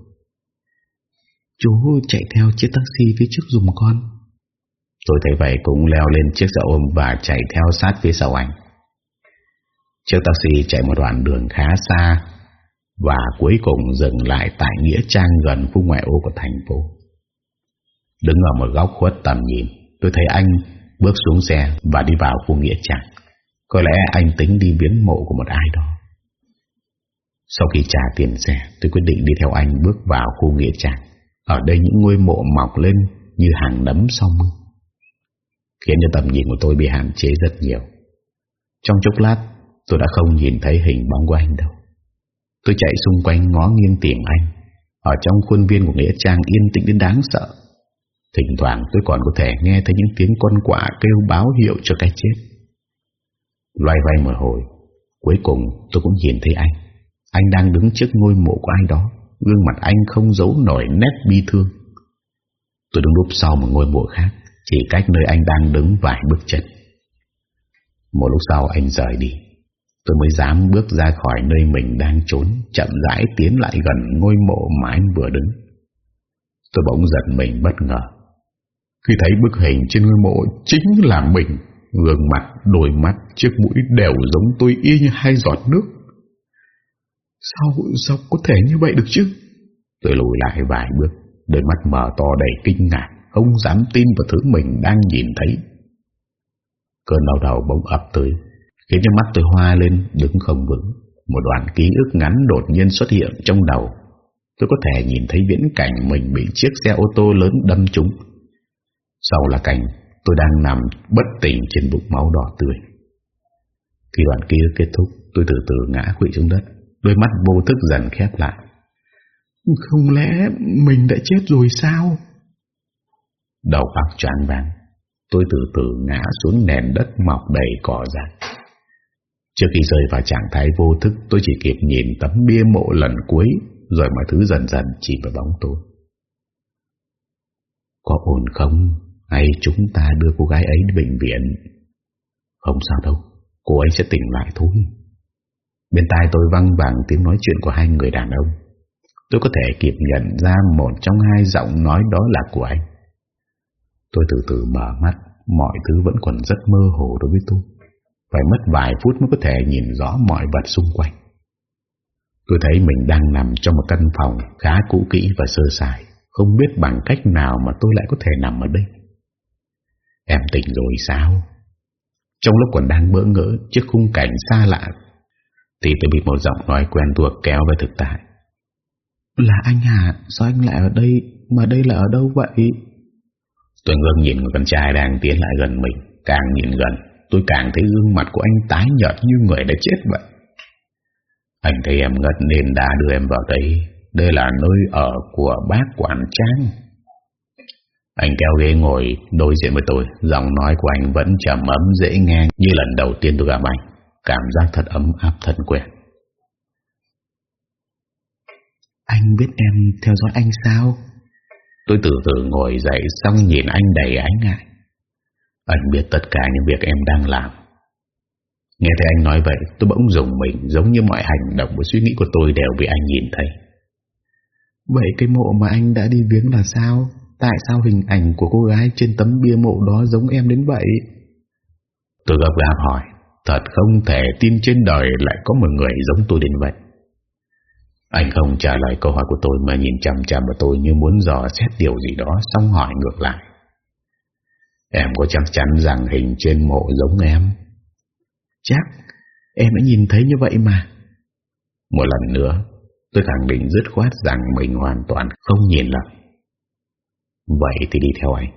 Chú chạy theo chiếc taxi phía trước dùm con. Tôi thấy vậy cũng leo lên chiếc xe ôm và chạy theo sát phía sau anh. Chiếc taxi chạy một đoạn đường khá xa và cuối cùng dừng lại tại Nghĩa Trang gần khu ngoại ô của thành phố. Đứng ở một góc khuất tầm nhìn, tôi thấy anh bước xuống xe và đi vào khu Nghĩa Trang. Có lẽ anh tính đi viếng mộ của một ai đó. Sau khi trả tiền xe, tôi quyết định đi theo anh bước vào khu Nghĩa Trang. Ở đây những ngôi mộ mọc lên như hàng nấm sau mưa khiến cho tầm nhìn của tôi bị hạn chế rất nhiều. Trong chốc lát, tôi đã không nhìn thấy hình bóng của anh đâu. Tôi chạy xung quanh ngó nghiêng tìm anh Ở trong khuôn viên của Nghĩa Trang yên tĩnh đến đáng sợ Thỉnh thoảng tôi còn có thể nghe thấy những tiếng con quạ kêu báo hiệu cho cái chết. Loay hoay một hồi, Cuối cùng tôi cũng nhìn thấy anh. Anh đang đứng trước ngôi mộ của ai đó, Gương mặt anh không giấu nổi nét bi thương. Tôi đứng lúc sau một ngôi mộ khác, Chỉ cách nơi anh đang đứng vài bước chân. Một lúc sau anh rời đi. Tôi mới dám bước ra khỏi nơi mình đang trốn, Chậm rãi tiến lại gần ngôi mộ mà anh vừa đứng. Tôi bỗng giật mình bất ngờ. Khi thấy bức hình trên ngôi mộ chính là mình Gương mặt, đôi mắt, chiếc mũi đều giống tôi y như hai giọt nước. Sao, sao có thể như vậy được chứ? Tôi lùi lại vài bước Đôi mắt mở to đầy kinh ngạc Không dám tin vào thứ mình đang nhìn thấy. Cơn đau đầu bỗng ập tới Khiến cho mắt tôi hoa lên Đứng không vững. Một đoạn ký ức ngắn đột nhiên xuất hiện trong đầu. Tôi có thể nhìn thấy viễn cảnh Mình bị chiếc xe ô tô lớn đâm trúng. Sau là cảnh Tôi đang nằm bất tỉnh trên bụng máu đỏ tươi. Khi đoạn ức kết thúc Tôi từ từ ngã quỵ xuống đất. Đôi mắt vô thức dần khép lại. Không lẽ mình đã chết rồi sao? Đầu óc tràn vàng Tôi từ từ ngã xuống nền đất mọc đầy cỏ dại. Trước khi rơi vào trạng thái vô thức Tôi chỉ kịp nhìn tấm bia mộ lần cuối Rồi mọi thứ dần dần chỉ vào bóng tôi Có ổn không? Hay chúng ta đưa cô gái ấy đến bệnh viện? Không sao đâu, Cô ấy sẽ tỉnh lại thôi. Bên tai tôi văng vẳng tiếng nói chuyện của hai người đàn ông. Tôi có thể kịp nhận ra một trong hai giọng nói đó là của anh. Tôi từ từ mở mắt, Mọi thứ vẫn còn rất mơ hồ đối với tôi. Phải mất vài phút mới có thể nhìn rõ mọi vật xung quanh. Tôi thấy mình đang nằm trong một căn phòng khá cũ kỹ và sơ sài, Không biết bằng cách nào mà tôi lại có thể nằm ở đây. Em tỉnh rồi sao? Trong lúc còn đang bỡ ngỡ trước khung cảnh xa lạ thì tôi bị một giọng nói quen thuộc kéo về thực tại. Là anh hả? Sao anh lại ở đây? Mà đây là ở đâu vậy? Tôi ngước nhìn người con trai đang tiến lại gần mình Càng nhìn gần Tôi càng thấy gương mặt của anh tái nhợt như người đã chết vậy. Anh thấy em ngất nên đã đưa em vào đây Đây là nơi ở của bác quản trang Anh kéo ghế ngồi đối diện với tôi. Giọng nói của anh vẫn trầm ấm dễ nghe Như lần đầu tiên tôi gặp anh. Cảm giác thật ấm áp thân quen. Anh biết em theo dõi anh sao? Tôi từ từ ngồi dậy Xong nhìn anh đầy ái ngại. Anh biết tất cả những việc em đang làm. Nghe thấy anh nói vậy Tôi bỗng dùng mình Giống như mọi hành động và suy nghĩ của tôi Đều bị anh nhìn thấy. Vậy cái mộ mà anh đã đi viếng là sao? Tại sao hình ảnh của cô gái Trên tấm bia mộ đó giống em đến vậy? Tôi gấp gáp hỏi Thật không thể tin trên đời lại có một người giống tôi đến vậy. Anh không trả lời câu hỏi của tôi mà nhìn chằm chằm vào tôi như muốn dò xét điều gì đó xong hỏi ngược lại. Em có chắc chắn rằng hình trên mộ giống em? Chắc, em đã nhìn thấy như vậy mà. Một lần nữa, tôi khẳng định dứt khoát rằng mình hoàn toàn không nhìn lầm. Vậy thì đi theo anh.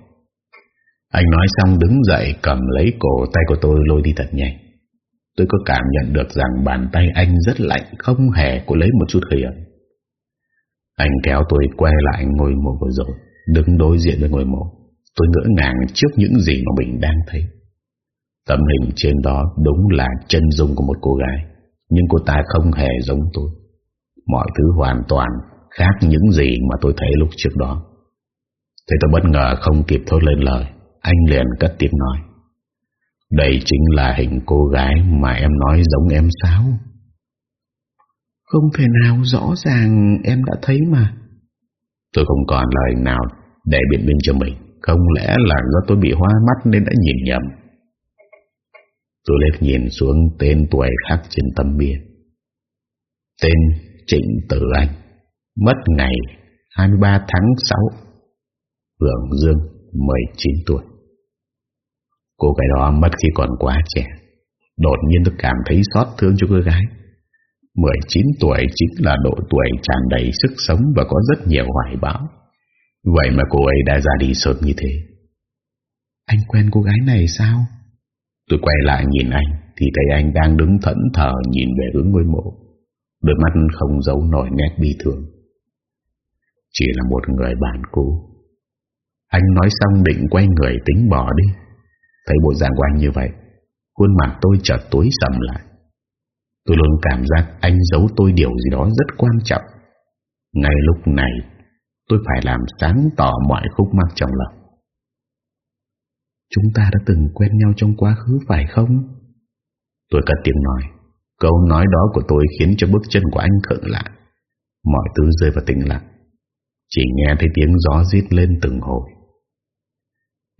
Anh nói xong đứng dậy cầm lấy cổ tay của tôi lôi đi thật nhanh. Tôi có cảm nhận được rằng bàn tay anh rất lạnh, Không hề có lấy một chút khiển Anh kéo tôi quay lại ngôi mộ vừa rồi, Đứng đối diện với ngôi mộ. Tôi ngỡ ngàng trước những gì mà mình đang thấy. Tấm hình trên đó đúng là chân dung của một cô gái, Nhưng cô ta không hề giống tôi. Mọi thứ hoàn toàn khác những gì mà tôi thấy lúc trước đó. Thế tôi bất ngờ không kịp thốt lên lời Anh liền cất tiếng nói đây chính là hình cô gái mà em nói giống em sao? Không thể nào rõ ràng em đã thấy mà. Tôi không còn lời nào để biện minh cho mình. Không lẽ là do tôi bị hoa mắt nên đã nhìn nhầm. Tôi liếc nhìn xuống tên tuổi khác trên tấm bia. Tên Trịnh Tử Anh. Mất ngày 23 tháng 6. Hưởng Dương 19 tuổi. Cô gái đó mất khi còn quá trẻ Đột nhiên tôi cảm thấy xót thương cho cô gái 19 tuổi chính là độ tuổi tràn đầy sức sống và có rất nhiều hoài bão. Vậy mà cô ấy đã ra đi sớm như thế. Anh quen cô gái này sao? Tôi quay lại nhìn anh, thì thấy anh đang đứng thẫn thờ nhìn về hướng ngôi mộ. Đôi mắt không giấu nổi nét bi thương Chỉ là một người bạn cũ anh nói xong định quay người tính bỏ đi. Thấy bộ dạng của anh như vậy, Khuôn mặt tôi chợt tối sầm lại. Tôi luôn cảm giác anh giấu tôi điều gì đó rất quan trọng. Ngay lúc này, Tôi phải làm sáng tỏ mọi khúc mắc trong lòng. Chúng ta đã từng quen nhau trong quá khứ phải không? Tôi cất tiếng nói. Câu nói đó của tôi khiến cho bước chân của anh khựng lại. Mọi thứ rơi vào tĩnh lặng. Chỉ nghe thấy tiếng gió rít lên từng hồi.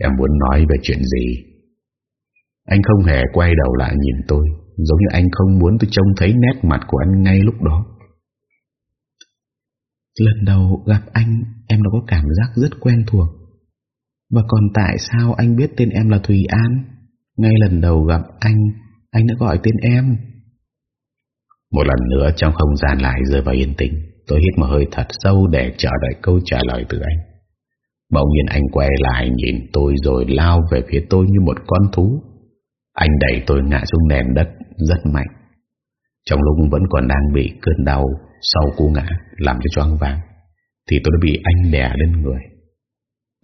Em muốn nói về chuyện gì? Anh không hề quay đầu lại nhìn tôi, Giống như anh không muốn tôi trông thấy nét mặt của anh ngay lúc đó. Lần đầu gặp anh, Em đã có cảm giác rất quen thuộc. Và còn tại sao anh biết tên em là Thùy An? Ngay lần đầu gặp anh Anh đã gọi tên em. Một lần nữa trong không gian lại rơi vào yên tĩnh, Tôi hít một hơi thật sâu để chờ đợi câu trả lời từ anh. Bỗng nhiên anh quay lại nhìn tôi rồi lao về phía tôi như một con thú Anh đẩy tôi ngã xuống nền đất rất mạnh Trong lúc vẫn còn đang bị cơn đau sau cú ngã làm cho choáng váng thì tôi đã bị anh đè lên người.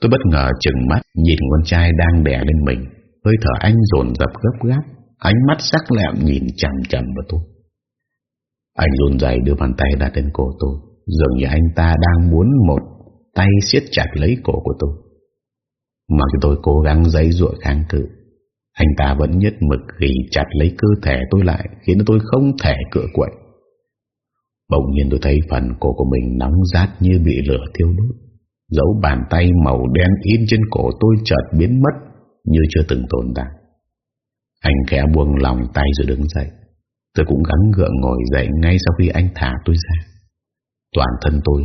Tôi bất ngờ chừng mắt nhìn con trai đang đè lên mình, hơi thở anh dồn dập gấp gáp, ánh mắt sắc lẹm nhìn chằm chằm vào tôi. Anh run rẩy đưa bàn tay đặt lên cổ tôi, dường như anh ta đang muốn một tay siết chặt lấy cổ của tôi. Mặc dù tôi cố gắng giấy ruộng kháng cự, anh ta vẫn nhất mực ghi chặt lấy cơ thể tôi lại khiến tôi không thể cựa quậy. Bỗng nhiên tôi thấy phần cổ của mình nóng rát như bị lửa thiêu đốt. Dấu bàn tay màu đen in trên cổ tôi chợt biến mất như chưa từng tồn tại. Anh khẽ buông lòng tay rồi đứng dậy. Tôi cũng gắng gượng ngồi dậy ngay sau khi anh thả tôi ra. Toàn thân tôi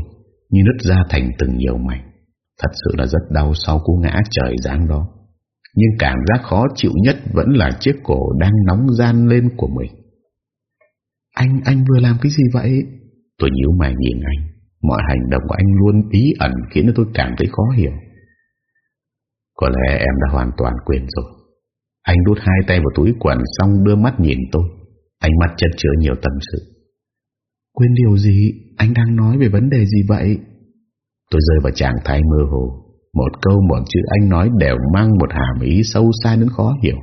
như nứt ra thành từng nhiều mảnh. Thật sự là rất đau sau cú ngã trời giáng đó. Nhưng cảm giác khó chịu nhất vẫn là chiếc cổ đang nóng gian lên của mình. Anh, anh vừa làm cái gì vậy? Tôi nhíu mày nhìn anh Mọi hành động của anh luôn bí ẩn Khiến tôi cảm thấy khó hiểu Có lẽ em đã hoàn toàn quên rồi Anh đút hai tay vào túi quần Xong đưa mắt nhìn tôi Ánh mắt chất chứa nhiều tâm sự Quên điều gì? Anh đang nói về vấn đề gì vậy? Tôi rơi vào trạng thái mơ hồ. Một câu một chữ anh nói Đều mang một hàm ý sâu xa đến khó hiểu.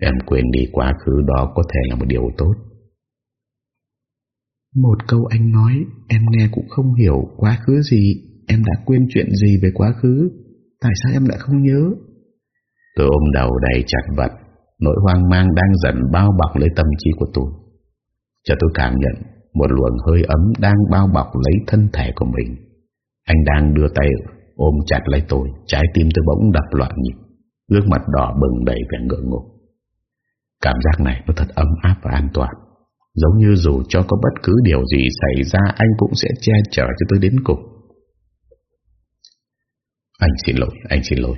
Em quên đi quá khứ đó Có thể là một điều tốt. Một câu anh nói Em nghe cũng không hiểu quá khứ gì. Em đã quên chuyện gì về quá khứ? Tại sao em lại không nhớ? Tôi ôm đầu đầy chặt vật. Nỗi hoang mang đang dần bao bọc lấy tâm trí của tôi cho tôi cảm nhận Một luồng hơi ấm đang bao bọc lấy thân thể của mình. Anh đang đưa tay ôm chặt lấy tôi Trái tim tôi bỗng đập loạn nhịp Gương mặt đỏ bừng đầy vẻ ngượng ngục Cảm giác này nó thật ấm áp và an toàn. Giống như dù cho có bất cứ điều gì xảy ra Anh cũng sẽ che chở cho tôi đến cùng. Anh xin lỗi, anh xin lỗi.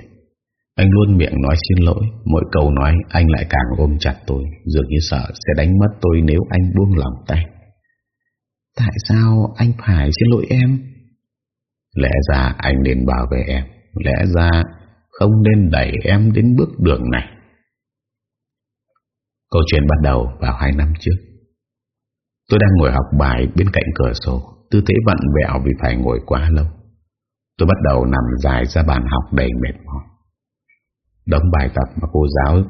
Anh luôn miệng nói xin lỗi. Mỗi câu nói anh lại càng ôm chặt tôi. Dường như sợ sẽ đánh mất tôi nếu anh buông lòng tay. Tại sao anh phải xin lỗi em? Lẽ ra anh nên bảo vệ em. Lẽ ra không nên đẩy em đến bước đường này. Câu chuyện bắt đầu vào hai năm trước. Tôi đang ngồi học bài bên cạnh cửa sổ, tư thế vặn vẹo vì phải ngồi quá lâu. Tôi bắt đầu nằm dài ra bàn học đầy mệt mỏi. Đống bài tập mà cô giáo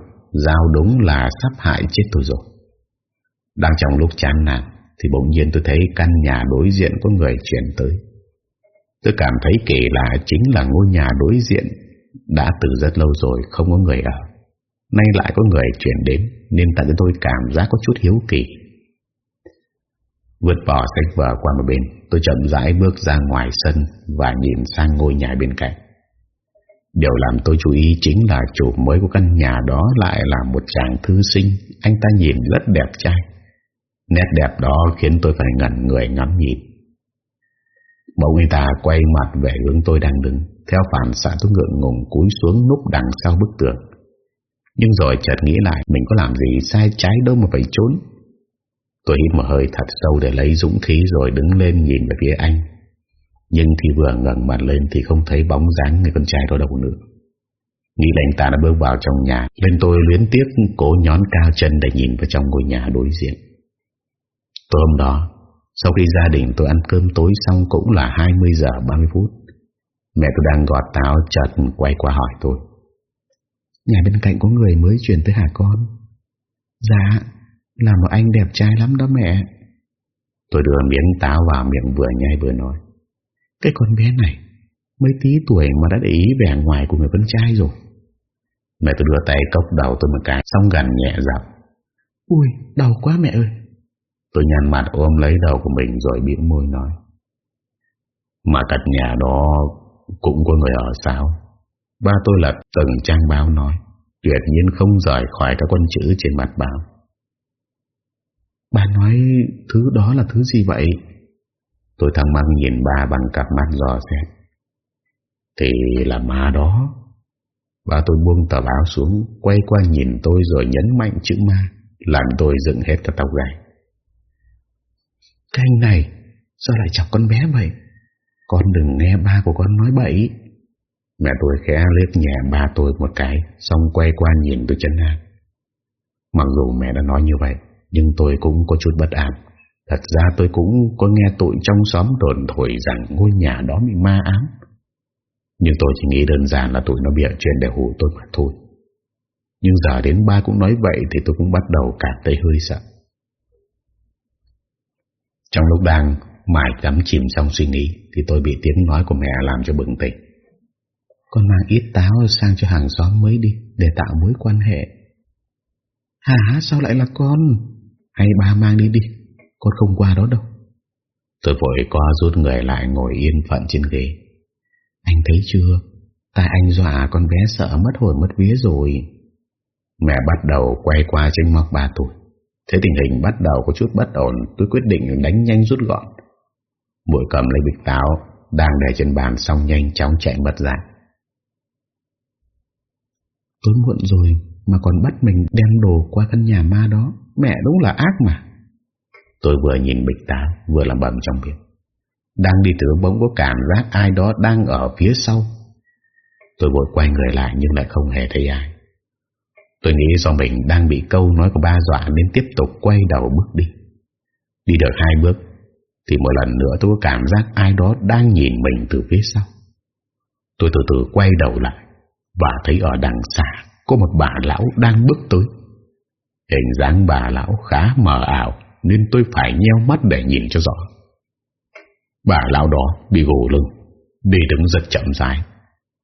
giao đúng là sắp hại chết tôi rồi. Đang trong lúc chán nản thì bỗng nhiên tôi thấy căn nhà đối diện có người chuyển tới. Tôi cảm thấy kỳ lạ chính là ngôi nhà đối diện đã từ rất lâu rồi không có người ở. Nay lại có người chuyển đến nên tận cho tôi cảm giác có chút hiếu kỳ. Vượt bỏ sách vở qua một bên, Tôi chậm rãi bước ra ngoài sân Và nhìn sang ngôi nhà bên cạnh Điều làm tôi chú ý chính là chủ mới của căn nhà đó lại là một chàng thư sinh. Anh ta nhìn rất đẹp trai. Nét đẹp đó khiến tôi phải ngẩn người ngắm nhìn. Bỗng người ta quay mặt về hướng tôi đang đứng, Theo phản xạ tôi ngượng ngùng cúi xuống núp đằng sau bức tường. Nhưng rồi chợt nghĩ lại, Mình có làm gì sai trái đâu mà phải trốn. Tôi hít một hơi thật sâu để lấy dũng khí rồi đứng lên nhìn về phía anh. Nhưng khi vừa ngẩng mặt lên thì không thấy bóng dáng người con trai đó đâu nữa. Nghĩ là anh ta đã bước vào trong nhà, lên tôi luyến tiếc cố nhón cao chân để nhìn vào trong ngôi nhà đối diện. Tối hôm đó Sau khi gia đình tôi ăn cơm tối xong Cũng là 20 giờ 30 phút Mẹ tôi đang gọt táo chợt quay qua hỏi tôi Nhà bên cạnh có người mới chuyển tới hả con Dạ Là một anh đẹp trai lắm đó mẹ Tôi đưa miếng táo vào miệng vừa nhai vừa nói Cái con bé này Mấy tí tuổi mà đã để ý vẻ ngoài của người con trai rồi. Mẹ tôi đưa tay cốc đầu tôi một cái Xong gần nhẹ giọng. Ui đau quá mẹ ơi. Tôi nhăn mặt ôm lấy đầu của mình rồi biểu môi nói. Mà cạnh nhà đó cũng có người ở sao? Ba tôi lật từng trang báo nói Tuyệt nhiên không rời khỏi các con chữ trên mặt báo Bà nói thứ đó là thứ gì vậy Tôi thắc mắc nhìn bà bằng cặp mắt dò xét. Thì là ma đó. Bà tôi buông tờ báo xuống, Quay qua nhìn tôi rồi nhấn mạnh chữ ma, Làm tôi dựng hết cả tóc gai. Cái anh này, Sao lại chọc con bé vậy? Con đừng nghe ba của con nói bậy. Mẹ tôi khẽ liếc nhẹ ba tôi một cái, Xong quay qua nhìn tôi chân an. Mặc dù mẹ đã nói như vậy, Nhưng tôi cũng có chút bất an. Thật ra tôi cũng có nghe tụi trong xóm đồn thổi rằng ngôi nhà đó bị ma ám. Nhưng tôi chỉ nghĩ đơn giản là tụi nó bịa chuyện để hù tôi mà thôi. Nhưng giờ đến ba cũng nói vậy Thì tôi cũng bắt đầu cảm thấy hơi sợ. Trong lúc đang mải cắm chìm trong suy nghĩ Thì tôi bị tiếng nói của mẹ làm cho bừng tỉnh. Con mang ít táo sang cho hàng xóm mới đi, Để tạo mối quan hệ. Hả sao lại là con? Hay ba mang đi đi. Con không qua đó đâu. Tôi vội co rút người lại ngồi yên phận trên ghế. Anh thấy chưa? Tại anh dọa con bé sợ mất hồn mất vía rồi. Mẹ bắt đầu quay qua trên móc ba tuổi. Thế tình hình bắt đầu có chút bất ổn. Tôi quyết định đánh nhanh rút gọn. Bụi cầm lấy bịch táo Đang để trên bàn xong nhanh chóng chạy mất dạng. Tối muộn rồi mà còn bắt mình đem đồ qua căn nhà ma đó. Mẹ đúng là ác mà. Tôi vừa nhìn bịch táo vừa làm bầm trong miệng. Đang đi tưởng bỗng có cảm giác ai đó đang ở phía sau. Tôi vội quay người lại nhưng lại không hề thấy ai. Tôi nghĩ do mình đang bị câu nói của ba dọa nên tiếp tục quay đầu bước đi. Đi được hai bước, thì một lần nữa tôi có cảm giác ai đó đang nhìn mình từ phía sau. Tôi từ từ quay đầu lại và thấy ở đằng xa có một bà lão đang bước tới. Hình dáng bà lão khá mờ ảo nên tôi phải nheo mắt để nhìn cho rõ. Bà lão đó bị gù lưng, đi đứng rất chậm rãi.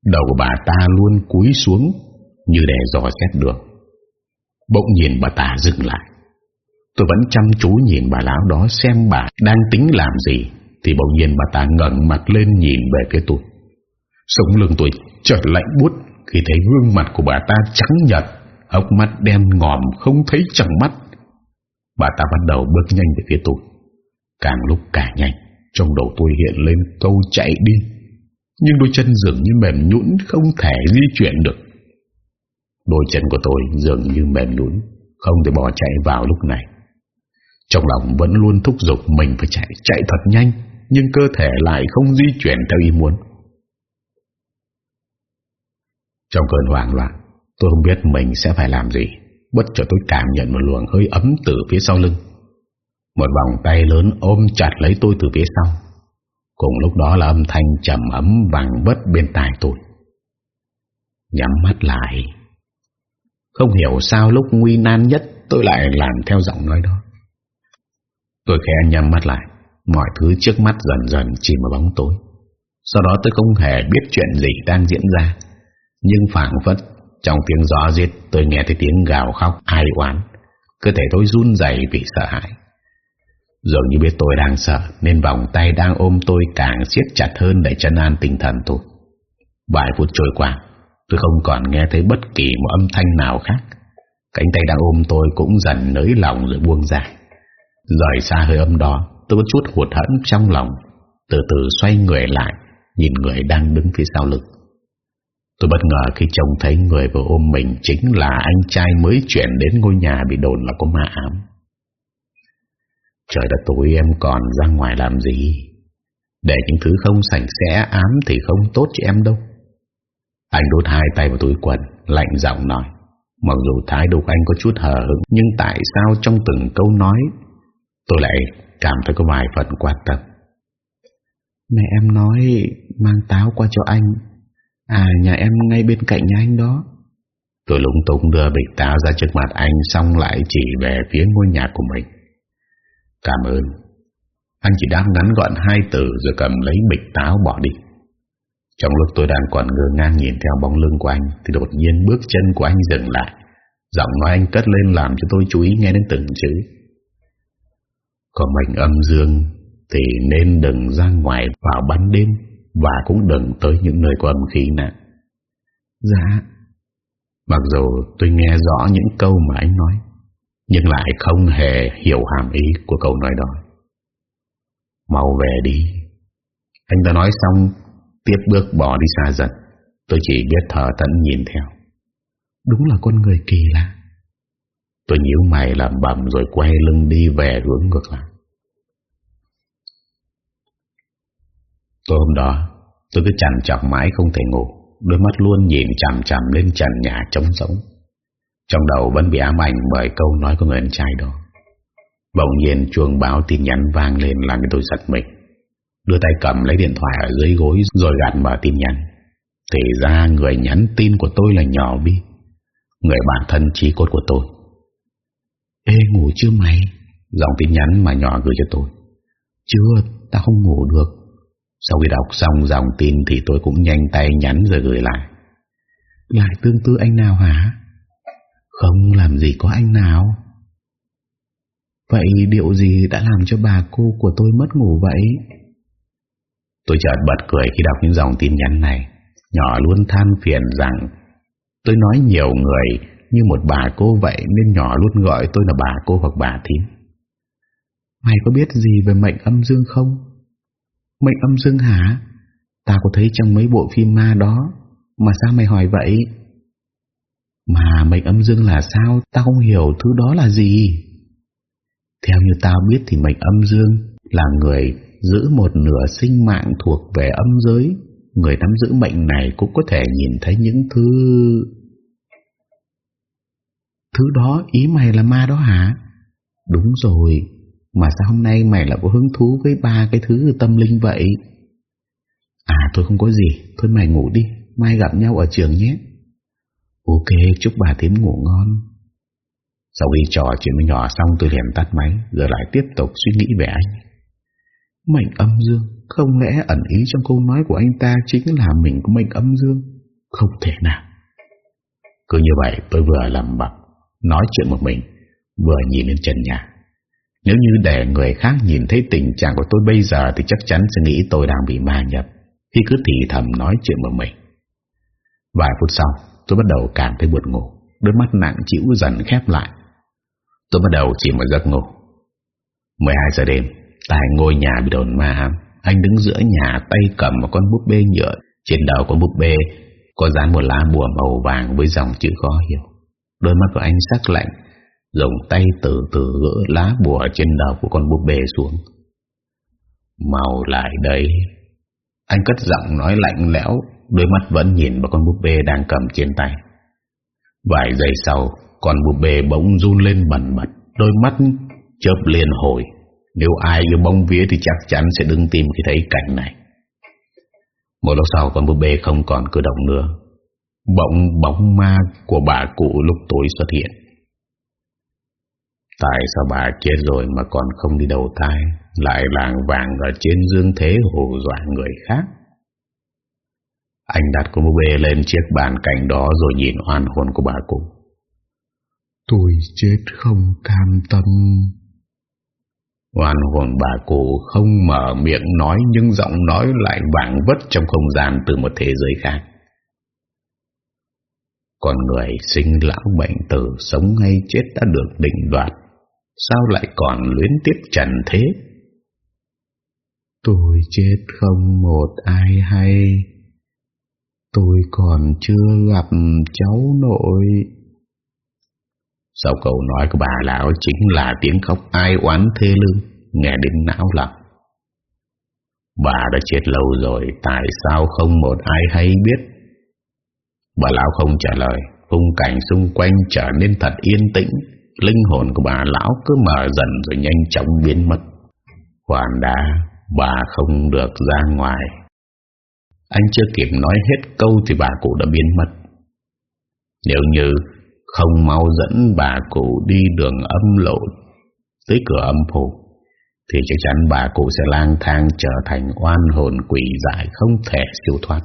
Đầu của bà ta luôn cúi xuống như để dò xét được. Bỗng nhìn bà ta dừng lại. Tôi vẫn chăm chú nhìn bà lão đó xem bà đang tính làm gì thì bỗng nhiên bà ta ngẩng mặt lên nhìn về phía tôi. Sống lưng tôi chợt lạnh buốt khi thấy gương mặt của bà ta trắng nhật Hốc mắt đen ngòm không thấy chẳng mắt Bà ta bắt đầu bước nhanh về phía tôi. Càng lúc càng nhanh Trong đầu tôi hiện lên câu chạy đi. Nhưng đôi chân dường như mềm nhũn Không thể di chuyển được. Đôi chân của tôi dường như mềm nhũn Không thể bỏ chạy vào lúc này. Trong lòng vẫn luôn thúc giục Mình phải chạy, chạy thật nhanh Nhưng cơ thể lại không di chuyển theo ý muốn. Trong cơn hoảng loạn Tôi không biết mình sẽ phải làm gì. Bất chợt tôi cảm nhận một luồng hơi ấm từ phía sau lưng. Một vòng tay lớn ôm chặt lấy tôi từ phía sau. Cùng lúc đó là âm thanh trầm ấm vàng bất bên tai tôi. Nhắm mắt lại. Không hiểu sao lúc nguy nan nhất Tôi lại làm theo giọng nói đó. Tôi khẽ nhắm mắt lại. Mọi thứ trước mắt dần dần chìm vào bóng tối. Sau đó tôi không hề biết chuyện gì đang diễn ra. Nhưng phảng phất trong tiếng gió giết tôi nghe thấy tiếng gào khóc, ai oán. Cơ thể tôi run rẩy vì sợ hãi. Dường như biết tôi đang sợ, Nên vòng tay đang ôm tôi càng siết chặt hơn để chân an tinh thần tôi. Vài phút trôi qua, Tôi không còn nghe thấy bất kỳ một âm thanh nào khác. Cánh tay đang ôm tôi cũng dần nới lòng rồi buông ra. Rời xa hơi âm đó, Tôi có chút hụt hẫng trong lòng. Từ từ xoay người lại, Nhìn người đang đứng phía sau lưng. Tôi bất ngờ khi trông thấy người vừa ôm mình chính là anh trai mới chuyển đến ngôi nhà bị đồn là có ma ám. Trời đất tối em còn ra ngoài làm gì? Để những thứ không sạch sẽ ám thì không tốt cho em đâu. Anh đút hai tay vào túi quần, lạnh giọng nói. Mặc dù thái độ anh có chút hờ hững, nhưng tại sao trong từng câu nói Tôi lại cảm thấy có vài phần quan tâm Mẹ em nói mang táo qua cho anh À nhà em ngay bên cạnh nhà anh đó. Tôi lúng túng đưa bịch táo ra trước mặt anh, Xong lại chỉ về phía ngôi nhà của mình. Cảm ơn. Anh chỉ đáp ngắn gọn hai từ Rồi cầm lấy bịch táo bỏ đi. Trong lúc tôi đang còn ngơ ngang nhìn theo bóng lưng của anh, Thì đột nhiên bước chân của anh dừng lại. Giọng nói anh cất lên làm cho tôi chú ý nghe đến từng chữ. Có mệnh âm dương Thì nên đừng ra ngoài vào ban đêm. Và cũng đừng tới những nơi có âm khí nặng Dạ. Mặc dù tôi nghe rõ những câu mà anh nói Nhưng lại không hề hiểu hàm ý của câu nói đó. Mau về đi. Anh ta nói xong Tiếp bước bỏ đi xa dần. Tôi chỉ biết thở tận nhìn theo. Đúng là con người kỳ lạ. Tôi nhíu mày làm bầm rồi quay lưng đi về hướng ngược lại Tối hôm đó, Tôi cứ chằn chọc mãi không thể ngủ. Đôi mắt luôn nhìn chằm chằm lên trần nhà trống rỗng. Trong đầu vẫn bị ám ảnh bởi câu nói của người anh trai đó. Bỗng nhiên chuông báo tin nhắn vang lên làm cho tôi giật mình. Đưa tay cầm lấy điện thoại ở dưới gối rồi gạt mở tin nhắn. Thì ra người nhắn tin của tôi là nhỏ bi, Người bạn thân trí cốt của tôi. Ê, ngủ chưa mày? Dòng tin nhắn mà nhỏ gửi cho tôi. Chưa, tao không ngủ được. Sau khi đọc xong dòng tin Thì tôi cũng nhanh tay nhắn rồi gửi lại. Lại tương tư anh nào hả? Không, làm gì có anh nào. Vậy điều gì đã làm cho bà cô của tôi mất ngủ vậy? Tôi chợt bật cười khi đọc những dòng tin nhắn này. Nhỏ luôn than phiền rằng, Tôi nói nhiều người như một bà cô vậy nên nhỏ luôn gọi tôi là bà cô hoặc bà thím. Mày có biết gì về mệnh âm dương không? Mệnh âm dương hả? Tao có thấy trong mấy bộ phim ma đó, mà sao mày hỏi vậy? Mà mệnh âm dương là sao? Tao không hiểu thứ đó là gì. Theo như tao biết thì mệnh âm dương là người giữ một nửa sinh mạng thuộc về âm giới. Người nắm giữ mệnh này cũng có thể nhìn thấy những thứ Thứ đó ý mày là ma đó hả? Đúng rồi, mà sao hôm nay mày lại có hứng thú với ba cái thứ tâm linh vậy? À tôi không có gì, thôi mày ngủ đi, mai gặp nhau ở trường nhé. Ok, chúc bà thím ngủ ngon. Sau khi trò chuyện với nhỏ xong tôi liền tắt máy, rồi lại tiếp tục suy nghĩ về anh. Mệnh âm dương, không lẽ ẩn ý trong câu nói của anh ta chính là mình có mệnh âm dương? Không thể nào. Cứ như vậy tôi vừa làm bập Nói chuyện một mình Vừa nhìn lên trần nhà nếu như để người khác nhìn thấy tình trạng của tôi bây giờ Thì chắc chắn sẽ nghĩ tôi đang bị ma nhập. Khi cứ thì thầm nói chuyện một mình. Vài phút sau, Tôi bắt đầu cảm thấy buồn ngủ. Đôi mắt nặng chịu dần khép lại. Tôi bắt đầu chỉ một giấc ngủ. 12 giờ đêm, Tại ngôi nhà bị đồn ma Anh đứng giữa nhà tay cầm một con búp bê nhựa. Trên đầu con búp bê Có dán một lá bùa màu vàng với dòng chữ khó hiểu. Đôi mắt của anh sắc lạnh Dùng tay từ từ gỡ lá bùa trên đầu của con búp bê xuống. Mau lại đấy. Anh cất giọng nói lạnh lẽo, Đôi mắt vẫn nhìn vào con búp bê đang cầm trên tay. Vài giây sau, Con búp bê bỗng run lên bẩn bật, Đôi mắt chớp liền hồi. Nếu ai yêu bóng vía thì chắc chắn sẽ đứng tìm khi thấy cảnh này. Một lúc sau, con búp bê không còn cử động nữa. Bỗng bóng ma của bà cụ lúc tối xuất hiện. Tại sao bà chết rồi mà còn không đi đầu thai? Lại làng vàng ở trên dương thế hù dọa người khác. Anh đặt búp bê lên chiếc bàn cạnh đó rồi nhìn oan hồn của bà cụ. Tôi chết không cam tâm. Oan hồn bà cụ không mở miệng nói Nhưng giọng nói lại vàng vất trong không gian từ một thế giới khác. Con người sinh lão bệnh tử Sống hay chết đã được định đoạt Sao lại còn luyến tiếp trần thế? Tôi chết không một ai hay. Tôi còn chưa gặp cháu nội. Sau câu nói của bà lão Chính là tiếng khóc ai oán thê lương Nghe đến não lòng. Bà đã chết lâu rồi Tại sao không một ai hay biết? Bà lão không trả lời Khung cảnh xung quanh trở nên thật yên tĩnh Linh hồn của bà lão cứ mở dần rồi nhanh chóng biến mất. Hoàn đã, Bà không được ra ngoài. Anh chưa kịp nói hết câu Thì bà cụ đã biến mất. Nếu như Không mau dẫn bà cụ đi đường âm lộ Tới cửa âm phủ, Thì chắc chắn bà cụ sẽ lang thang Trở thành oan hồn quỷ dại Không thể siêu thoát.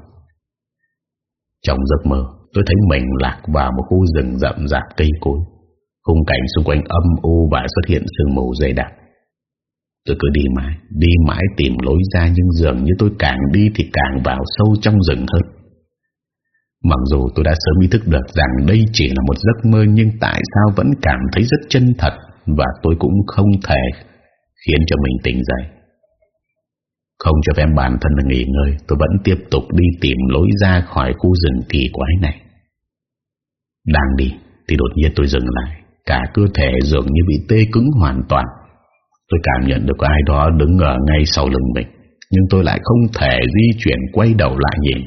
Trong giấc mơ, Tôi thấy mình lạc vào một khu rừng rậm rạp cây cối. Khung cảnh xung quanh âm u và xuất hiện sương mù dày đặc. Tôi cứ đi mãi Đi mãi tìm lối ra Nhưng dường như tôi càng đi thì càng vào sâu trong rừng hơn. Mặc dù tôi đã sớm ý thức được rằng đây chỉ là một giấc mơ Nhưng tại sao vẫn cảm thấy rất chân thật Và tôi cũng không thể khiến cho mình tỉnh dậy. Không cho phép bản thân nghỉ ngơi, Tôi vẫn tiếp tục đi tìm lối ra khỏi khu rừng kỳ quái này. Đang đi Thì đột nhiên tôi dừng lại. Cả cơ thể dường như bị tê cứng hoàn toàn. Tôi cảm nhận được ai đó đứng ở ngay sau lưng mình, Nhưng tôi lại không thể di chuyển quay đầu lại nhìn.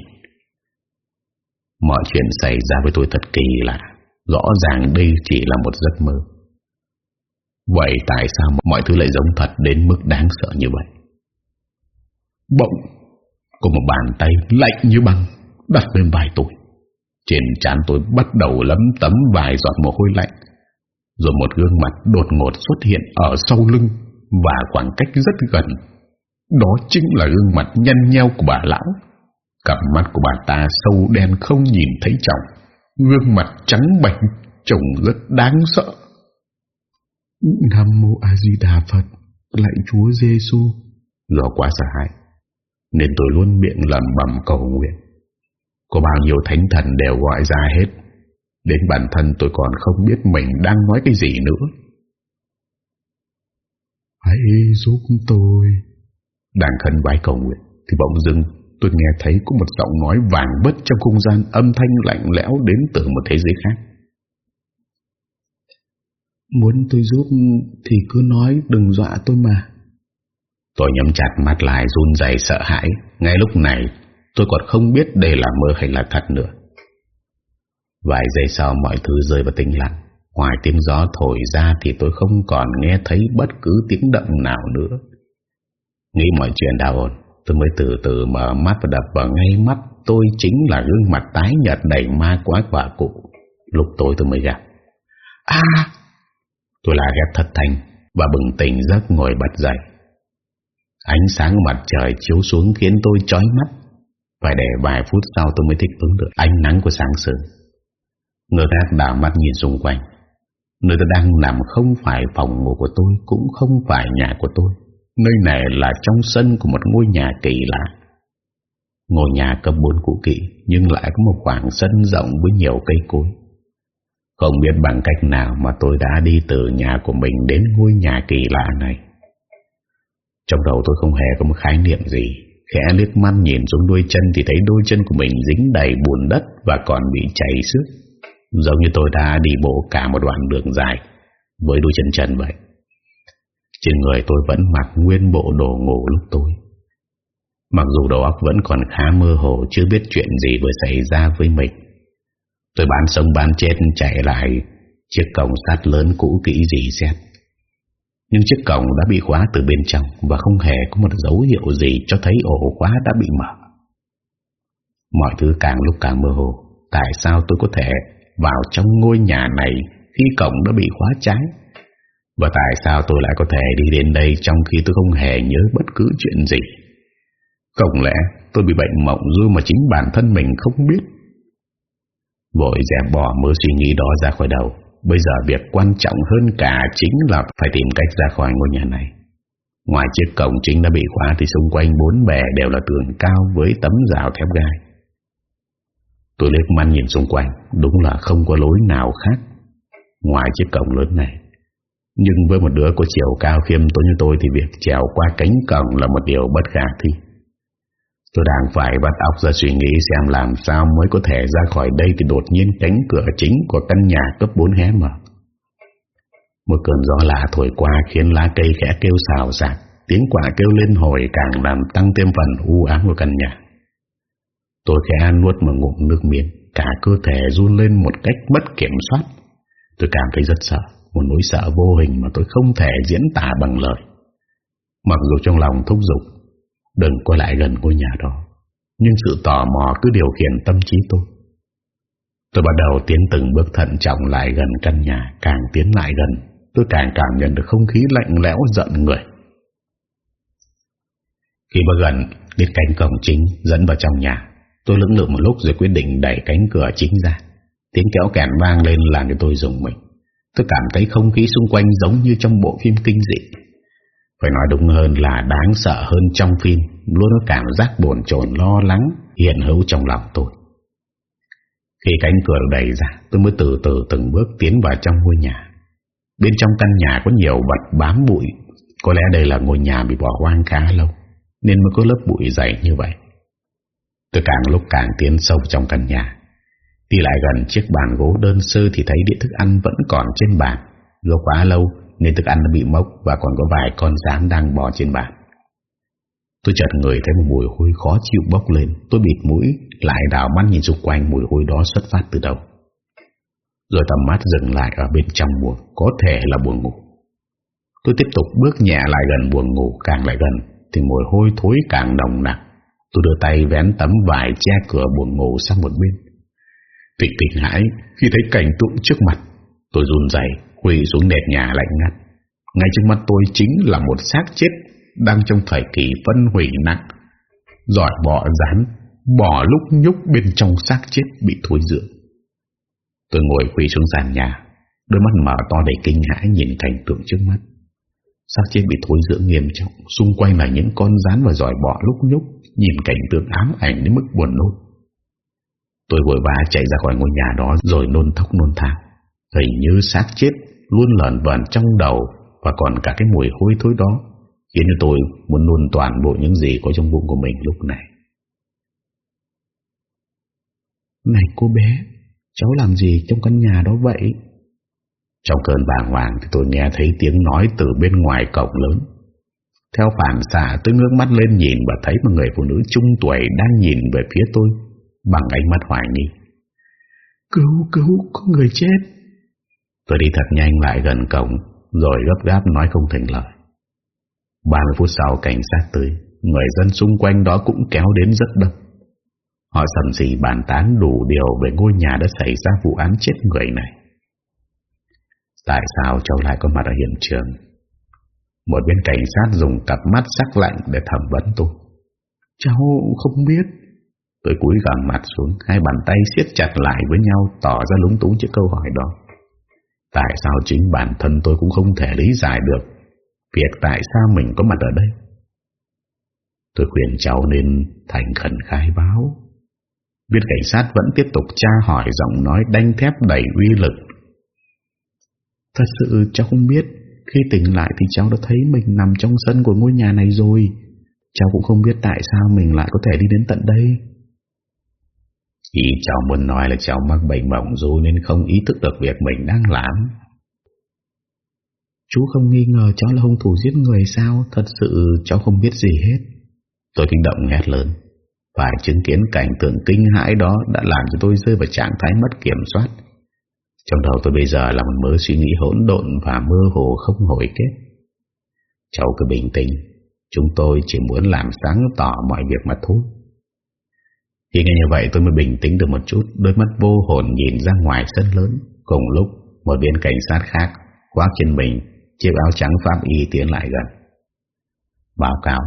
Mọi chuyện xảy ra với tôi thật kỳ lạ, Rõ ràng đây chỉ là một giấc mơ. Vậy tại sao mọi thứ lại giống thật đến mức đáng sợ như vậy? Bỗng Có một bàn tay lạnh như băng Đặt lên vai tôi. Trên trán tôi bắt đầu lấm tấm vài giọt mồ hôi lạnh. Rồi một gương mặt đột ngột xuất hiện ở sau lưng và khoảng cách rất gần. Đó chính là gương mặt nhăn nheo của bà lão. Cặp mắt của bà ta sâu đen không nhìn thấy chồng. Gương mặt trắng bệch, trông rất đáng sợ. Nam Mô A Di Đà Phật, lạy Chúa Giêsu. Do quá sợ hãi, nên tôi luôn miệng lẩm bẩm cầu nguyện. Có bao nhiêu thánh thần đều gọi ra hết. Đến bản thân tôi còn không biết mình đang nói cái gì nữa. Hãy giúp tôi. Đang khẩn vái cầu nguyện Thì bỗng dưng tôi nghe thấy có một giọng nói vàng bất trong không gian Âm thanh lạnh lẽo đến từ một thế giới khác. Muốn tôi giúp thì cứ nói đừng dọa tôi mà. Tôi nhắm chặt mắt lại run rẩy sợ hãi. Ngay lúc này tôi còn không biết đây là mơ hay là thật nữa Vài giây sau mọi thứ rơi vào tĩnh lặng Ngoài tiếng gió thổi ra thì tôi không còn nghe thấy bất cứ tiếng động nào nữa. Nghĩ mọi chuyện đã ổn, tôi mới từ từ mở mắt và đập vào ngay mắt tôi chính là gương mặt tái nhợt đầy ma quái quả cụ. Lúc tối tôi mới gặp. À! Tôi là ghét thật thành và bừng tỉnh giấc ngồi bật dậy. Ánh sáng mặt trời chiếu xuống khiến tôi chói mắt. Phải để vài phút sau tôi mới thích ứng được ánh nắng của sáng sớm. Người khác đảo mắt nhìn xung quanh. Nơi tôi đang nằm không phải phòng ngủ của tôi, Cũng không phải nhà của tôi. Nơi này là trong sân của một ngôi nhà kỳ lạ. Ngôi nhà cấp 4 cũ kỵ Nhưng lại có một khoảng sân rộng với nhiều cây cối. Không biết bằng cách nào mà tôi đã đi từ nhà của mình đến ngôi nhà kỳ lạ này. Trong đầu tôi không hề có một khái niệm gì. Khẽ liếc mắt nhìn xuống đuôi chân thì thấy đôi chân của mình dính đầy bùn đất và còn bị chảy xước. Giống như tôi đã đi bộ cả một đoạn đường dài Với đôi chân trần vậy. Trên người tôi vẫn mặc nguyên bộ đồ ngủ lúc tối. Mặc dù đầu óc vẫn còn khá mơ hồ, Chưa biết chuyện gì vừa xảy ra với mình. Tôi bán sông bán chết chạy lại Chiếc cổng sắt lớn cũ kỹ gì xét. Nhưng chiếc cổng đã bị khóa từ bên trong Và không hề có một dấu hiệu gì Cho thấy ổ khóa đã bị mở. Mọi thứ càng lúc càng mơ hồ, Tại sao tôi có thể vào trong ngôi nhà này khi cổng đã bị khóa trái. Và tại sao tôi lại có thể đi đến đây trong khi tôi không hề nhớ bất cứ chuyện gì? Không lẽ tôi bị bệnh mộng du mà chính bản thân mình không biết? Vội dẹp bỏ mớ suy nghĩ đó ra khỏi đầu. Bây giờ việc quan trọng hơn cả chính là phải tìm cách ra khỏi ngôi nhà này. Ngoài chiếc cổng chính đã bị khóa thì xung quanh bốn bề đều là tường cao với tấm rào thép gai. Tôi liếc mắt nhìn xung quanh, Đúng là không có lối nào khác Ngoài chiếc cổng lớn này. Nhưng với một đứa có chiều cao khiêm tốn như tôi Thì việc trèo qua cánh cổng Là một điều bất khả thi. Tôi đang phải bắt óc ra suy nghĩ Xem làm sao mới có thể ra khỏi đây Thì đột nhiên cánh cửa chính Của căn nhà cấp 4 hé mở. Một cơn gió lạ thổi qua Khiến lá cây khẽ kêu xào xạc, Tiếng quả kêu lên hồi càng làm tăng thêm phần u ám của căn nhà. Tôi khẽ nuốt một ngụm nước miếng, Cả cơ thể run lên một cách bất kiểm soát. Tôi cảm thấy rất sợ, Một nỗi sợ vô hình mà tôi không thể diễn tả bằng lời. Mặc dù trong lòng thúc giục, Đừng quay lại gần ngôi nhà đó, Nhưng sự tò mò cứ điều khiển tâm trí tôi. Tôi bắt đầu tiến từng bước thận trọng lại gần căn nhà, Càng tiến lại gần, Tôi càng cảm nhận được không khí lạnh lẽo giận người. Khi bước gần đến cánh cổng chính dẫn vào trong nhà. Tôi lưỡng lự một lúc rồi quyết định đẩy cánh cửa chính ra. Tiếng kéo kẹn vang lên làm cho tôi dùng mình. Tôi cảm thấy không khí xung quanh giống như trong bộ phim kinh dị. Phải nói đúng hơn là đáng sợ hơn trong phim, Luôn có cảm giác bồn chồn, lo lắng, hiện hữu trong lòng tôi. Khi cánh cửa đẩy ra, Tôi mới từ từ từng bước tiến vào trong ngôi nhà. Bên trong căn nhà có nhiều vật bám bụi. Có lẽ đây là ngôi nhà bị bỏ hoang khá lâu, Nên mới có lớp bụi dày như vậy. Tôi càng lúc càng tiến sâu trong căn nhà. Đi lại gần chiếc bàn gỗ đơn sơ Thì thấy đĩa thức ăn vẫn còn trên bàn. Do quá lâu nên thức ăn đã bị mốc Và còn có vài con rán đang bò trên bàn. Tôi chợt người thấy một mùi hôi khó chịu bốc lên. Tôi bịt mũi, Lại đào mắt nhìn xung quanh mùi hôi đó xuất phát từ đâu. Rồi tầm mắt dừng lại ở bên trong buồng, Có thể là buồng ngủ. Tôi tiếp tục bước nhẹ lại gần buồng ngủ, Càng lại gần Thì mùi hôi thối càng nồng nặng Tôi đưa tay vén tấm vải che cửa buồn ngủ sang một bên. Tịch tịch hãi, khi thấy cảnh tượng trước mặt, Tôi run rẩy, quỳ xuống nền nhà lạnh ngắt. Ngay trước mắt tôi chính là một xác chết Đang trong thời kỳ phân hủy nặng. Giỏi bọ rán Bỏ lúc nhúc bên trong xác chết bị thối dưỡng Tôi ngồi quỳ xuống sàn nhà, Đôi mắt mở to đầy kinh hãi nhìn cảnh tượng trước mắt. Xác chết bị thối dưỡng nghiêm trọng. Xung quanh là những con rán và giỏi bọ lúc nhúc, Nhìn cảnh tượng ám ảnh đến mức buồn nôn. Tôi vội vã chạy ra khỏi ngôi nhà đó Rồi nôn thốc nôn thang Hình như xác chết luôn lợn vẩn trong đầu Và còn cả cái mùi hôi thối đó, Khiến cho tôi muốn nôn toàn bộ những gì có trong bụng của mình lúc này. Này cô bé, Cháu làm gì trong căn nhà đó vậy? Trong cơn bàng hoàng Thì tôi nghe thấy tiếng nói từ bên ngoài cổng lớn. Theo phản xạ tôi ngước mắt lên nhìn Và thấy một người phụ nữ trung tuổi Đang nhìn về phía tôi Bằng ánh mắt hoài nghi. Cứu cứu có người chết. Tôi đi thật nhanh lại gần cổng Rồi gấp gáp nói không thành lời. 30 phút sau cảnh sát tới. Người dân xung quanh đó cũng kéo đến rất đông. Họ sầm xì bàn tán đủ điều Về ngôi nhà đã xảy ra vụ án chết người này Tại sao cháu lại có mặt ở hiện trường? Một bên cảnh sát dùng cặp mắt sắc lạnh Để thẩm vấn tôi. Cháu không biết. Tôi cúi gằm mặt xuống, Hai bàn tay siết chặt lại với nhau, Tỏ ra lúng túng trước câu hỏi đó. Tại sao chính bản thân tôi cũng không thể lý giải được Việc tại sao mình có mặt ở đây? Tôi khuyên cháu nên thành khẩn khai báo. Viên cảnh sát vẫn tiếp tục tra hỏi giọng nói đanh thép đầy uy lực Thật sự cháu không biết Khi tỉnh lại thì cháu đã thấy mình nằm trong sân của ngôi nhà này rồi Cháu cũng không biết tại sao mình lại có thể đi đến tận đây Ý cháu muốn nói là cháu mắc bệnh mộng du nên không ý thức được việc mình đang làm. Chú không nghi ngờ cháu là hung thủ giết người sao? Thật sự cháu không biết gì hết. Tôi kinh động hét lớn. Phải chứng kiến cảnh tượng kinh hãi đó đã làm cho tôi rơi vào trạng thái mất kiểm soát. Trong đầu tôi bây giờ là một mớ suy nghĩ hỗn độn và mơ hồ không hồi kết. Cháu cứ bình tĩnh, chúng tôi chỉ muốn làm sáng tỏ mọi việc mà thôi. Khi nghe như vậy tôi mới bình tĩnh được một chút Đôi mắt vô hồn nhìn ra ngoài sân lớn Cùng lúc một viên cảnh sát khác Khoác trên mình Chiếc áo trắng pháp y tiến lại gần Báo cáo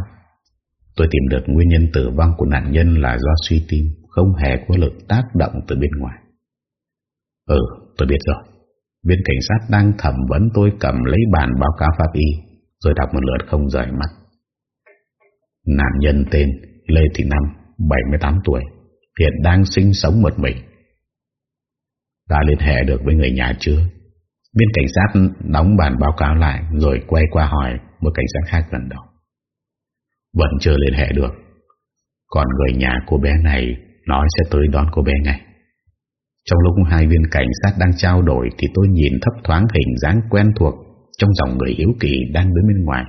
Tôi tìm được nguyên nhân tử vong của nạn nhân là do suy tim Không hề có lực tác động từ bên ngoài Ừ tôi biết rồi Viên cảnh sát đang thẩm vấn tôi cầm lấy bản báo cáo pháp y, Rồi đọc một lượt không rời mắt Nạn nhân tên Lê Thị Năm 78 tuổi, hiện đang sinh sống một mình. Đã liên hệ được với người nhà chưa? Bên cảnh sát đóng bản báo cáo lại, rồi quay qua hỏi một cảnh sát khác gần đó. Vẫn chưa liên hệ được. Còn người nhà cô bé này nói sẽ tới đón cô bé ngay. Trong lúc hai viên cảnh sát đang trao đổi thì tôi nhìn thấp thoáng hình dáng quen thuộc trong dòng người hiếu kỳ đang đứng bên ngoài.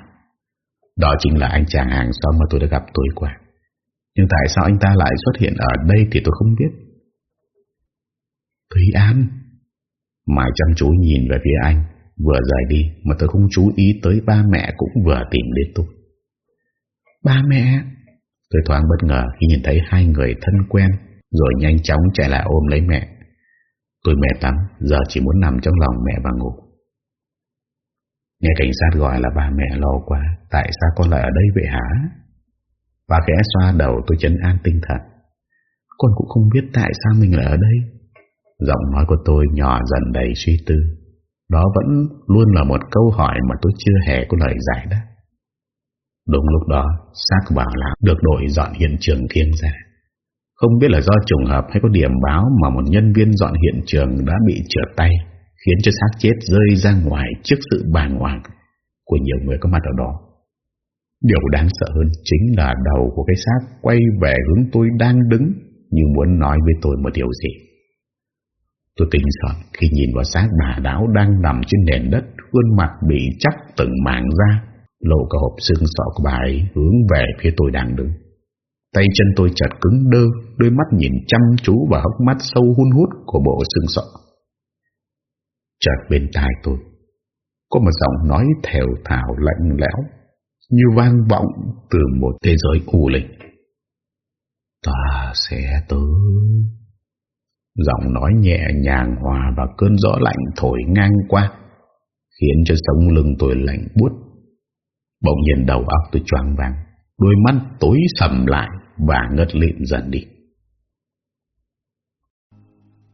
Đó chính là anh chàng hàng xóm mà tôi đã gặp tối qua. Nhưng tại sao anh ta lại xuất hiện ở đây thì tôi không biết. Thúy An Mai chăm chú nhìn về phía anh Vừa rời đi mà tôi không chú ý tới ba mẹ cũng vừa tìm đến tôi. Ba mẹ? Tôi thoáng bất ngờ khi nhìn thấy hai người thân quen rồi nhanh chóng chạy lại ôm lấy mẹ. Tôi mệt lắm, giờ chỉ muốn nằm trong lòng mẹ và ngủ. Nghe cảnh sát gọi là ba mẹ lo quá, tại sao con lại ở đây vậy hả? Và khẽ xoa đầu tôi chấn an tinh thần. Con cũng không biết tại sao mình lại ở đây. Giọng nói của tôi nhỏ dần đầy suy tư. Đó vẫn luôn là một câu hỏi mà tôi chưa hề có lời giải đáp. Đúng lúc đó, xác bảo lão được đội dọn hiện trường khiêng ra. Không biết là do trùng hợp hay có điểm báo mà một nhân viên dọn hiện trường đã bị trượt tay, khiến cho xác chết rơi ra ngoài trước sự bàng hoàng của nhiều người có mặt ở đó. Điều đáng sợ hơn chính là đầu của cái xác quay về hướng tôi đang đứng như muốn nói với tôi một điều gì. Tôi kinh sợ khi nhìn vào xác bà đáo đang nằm trên nền đất, khuôn mặt bị chắc từng mảng ra, lộ cả hộp xương sọ của bà ấy hướng về phía tôi đang đứng. Tay chân tôi chặt cứng đơ, đôi mắt nhìn chăm chú và hốc mắt sâu hun hút của bộ xương sọ. Chợt bên tai tôi, có một giọng nói thều thào lạnh lẽo, như vang vọng từ một thế giới u lịch. Ta sẽ tới. Giọng nói nhẹ nhàng hòa và cơn gió lạnh thổi ngang qua, khiến cho sống lưng tôi lạnh buốt. Bỗng nhiên đầu óc tôi choáng váng, đôi mắt tối sầm lại và ngất lịm dần đi.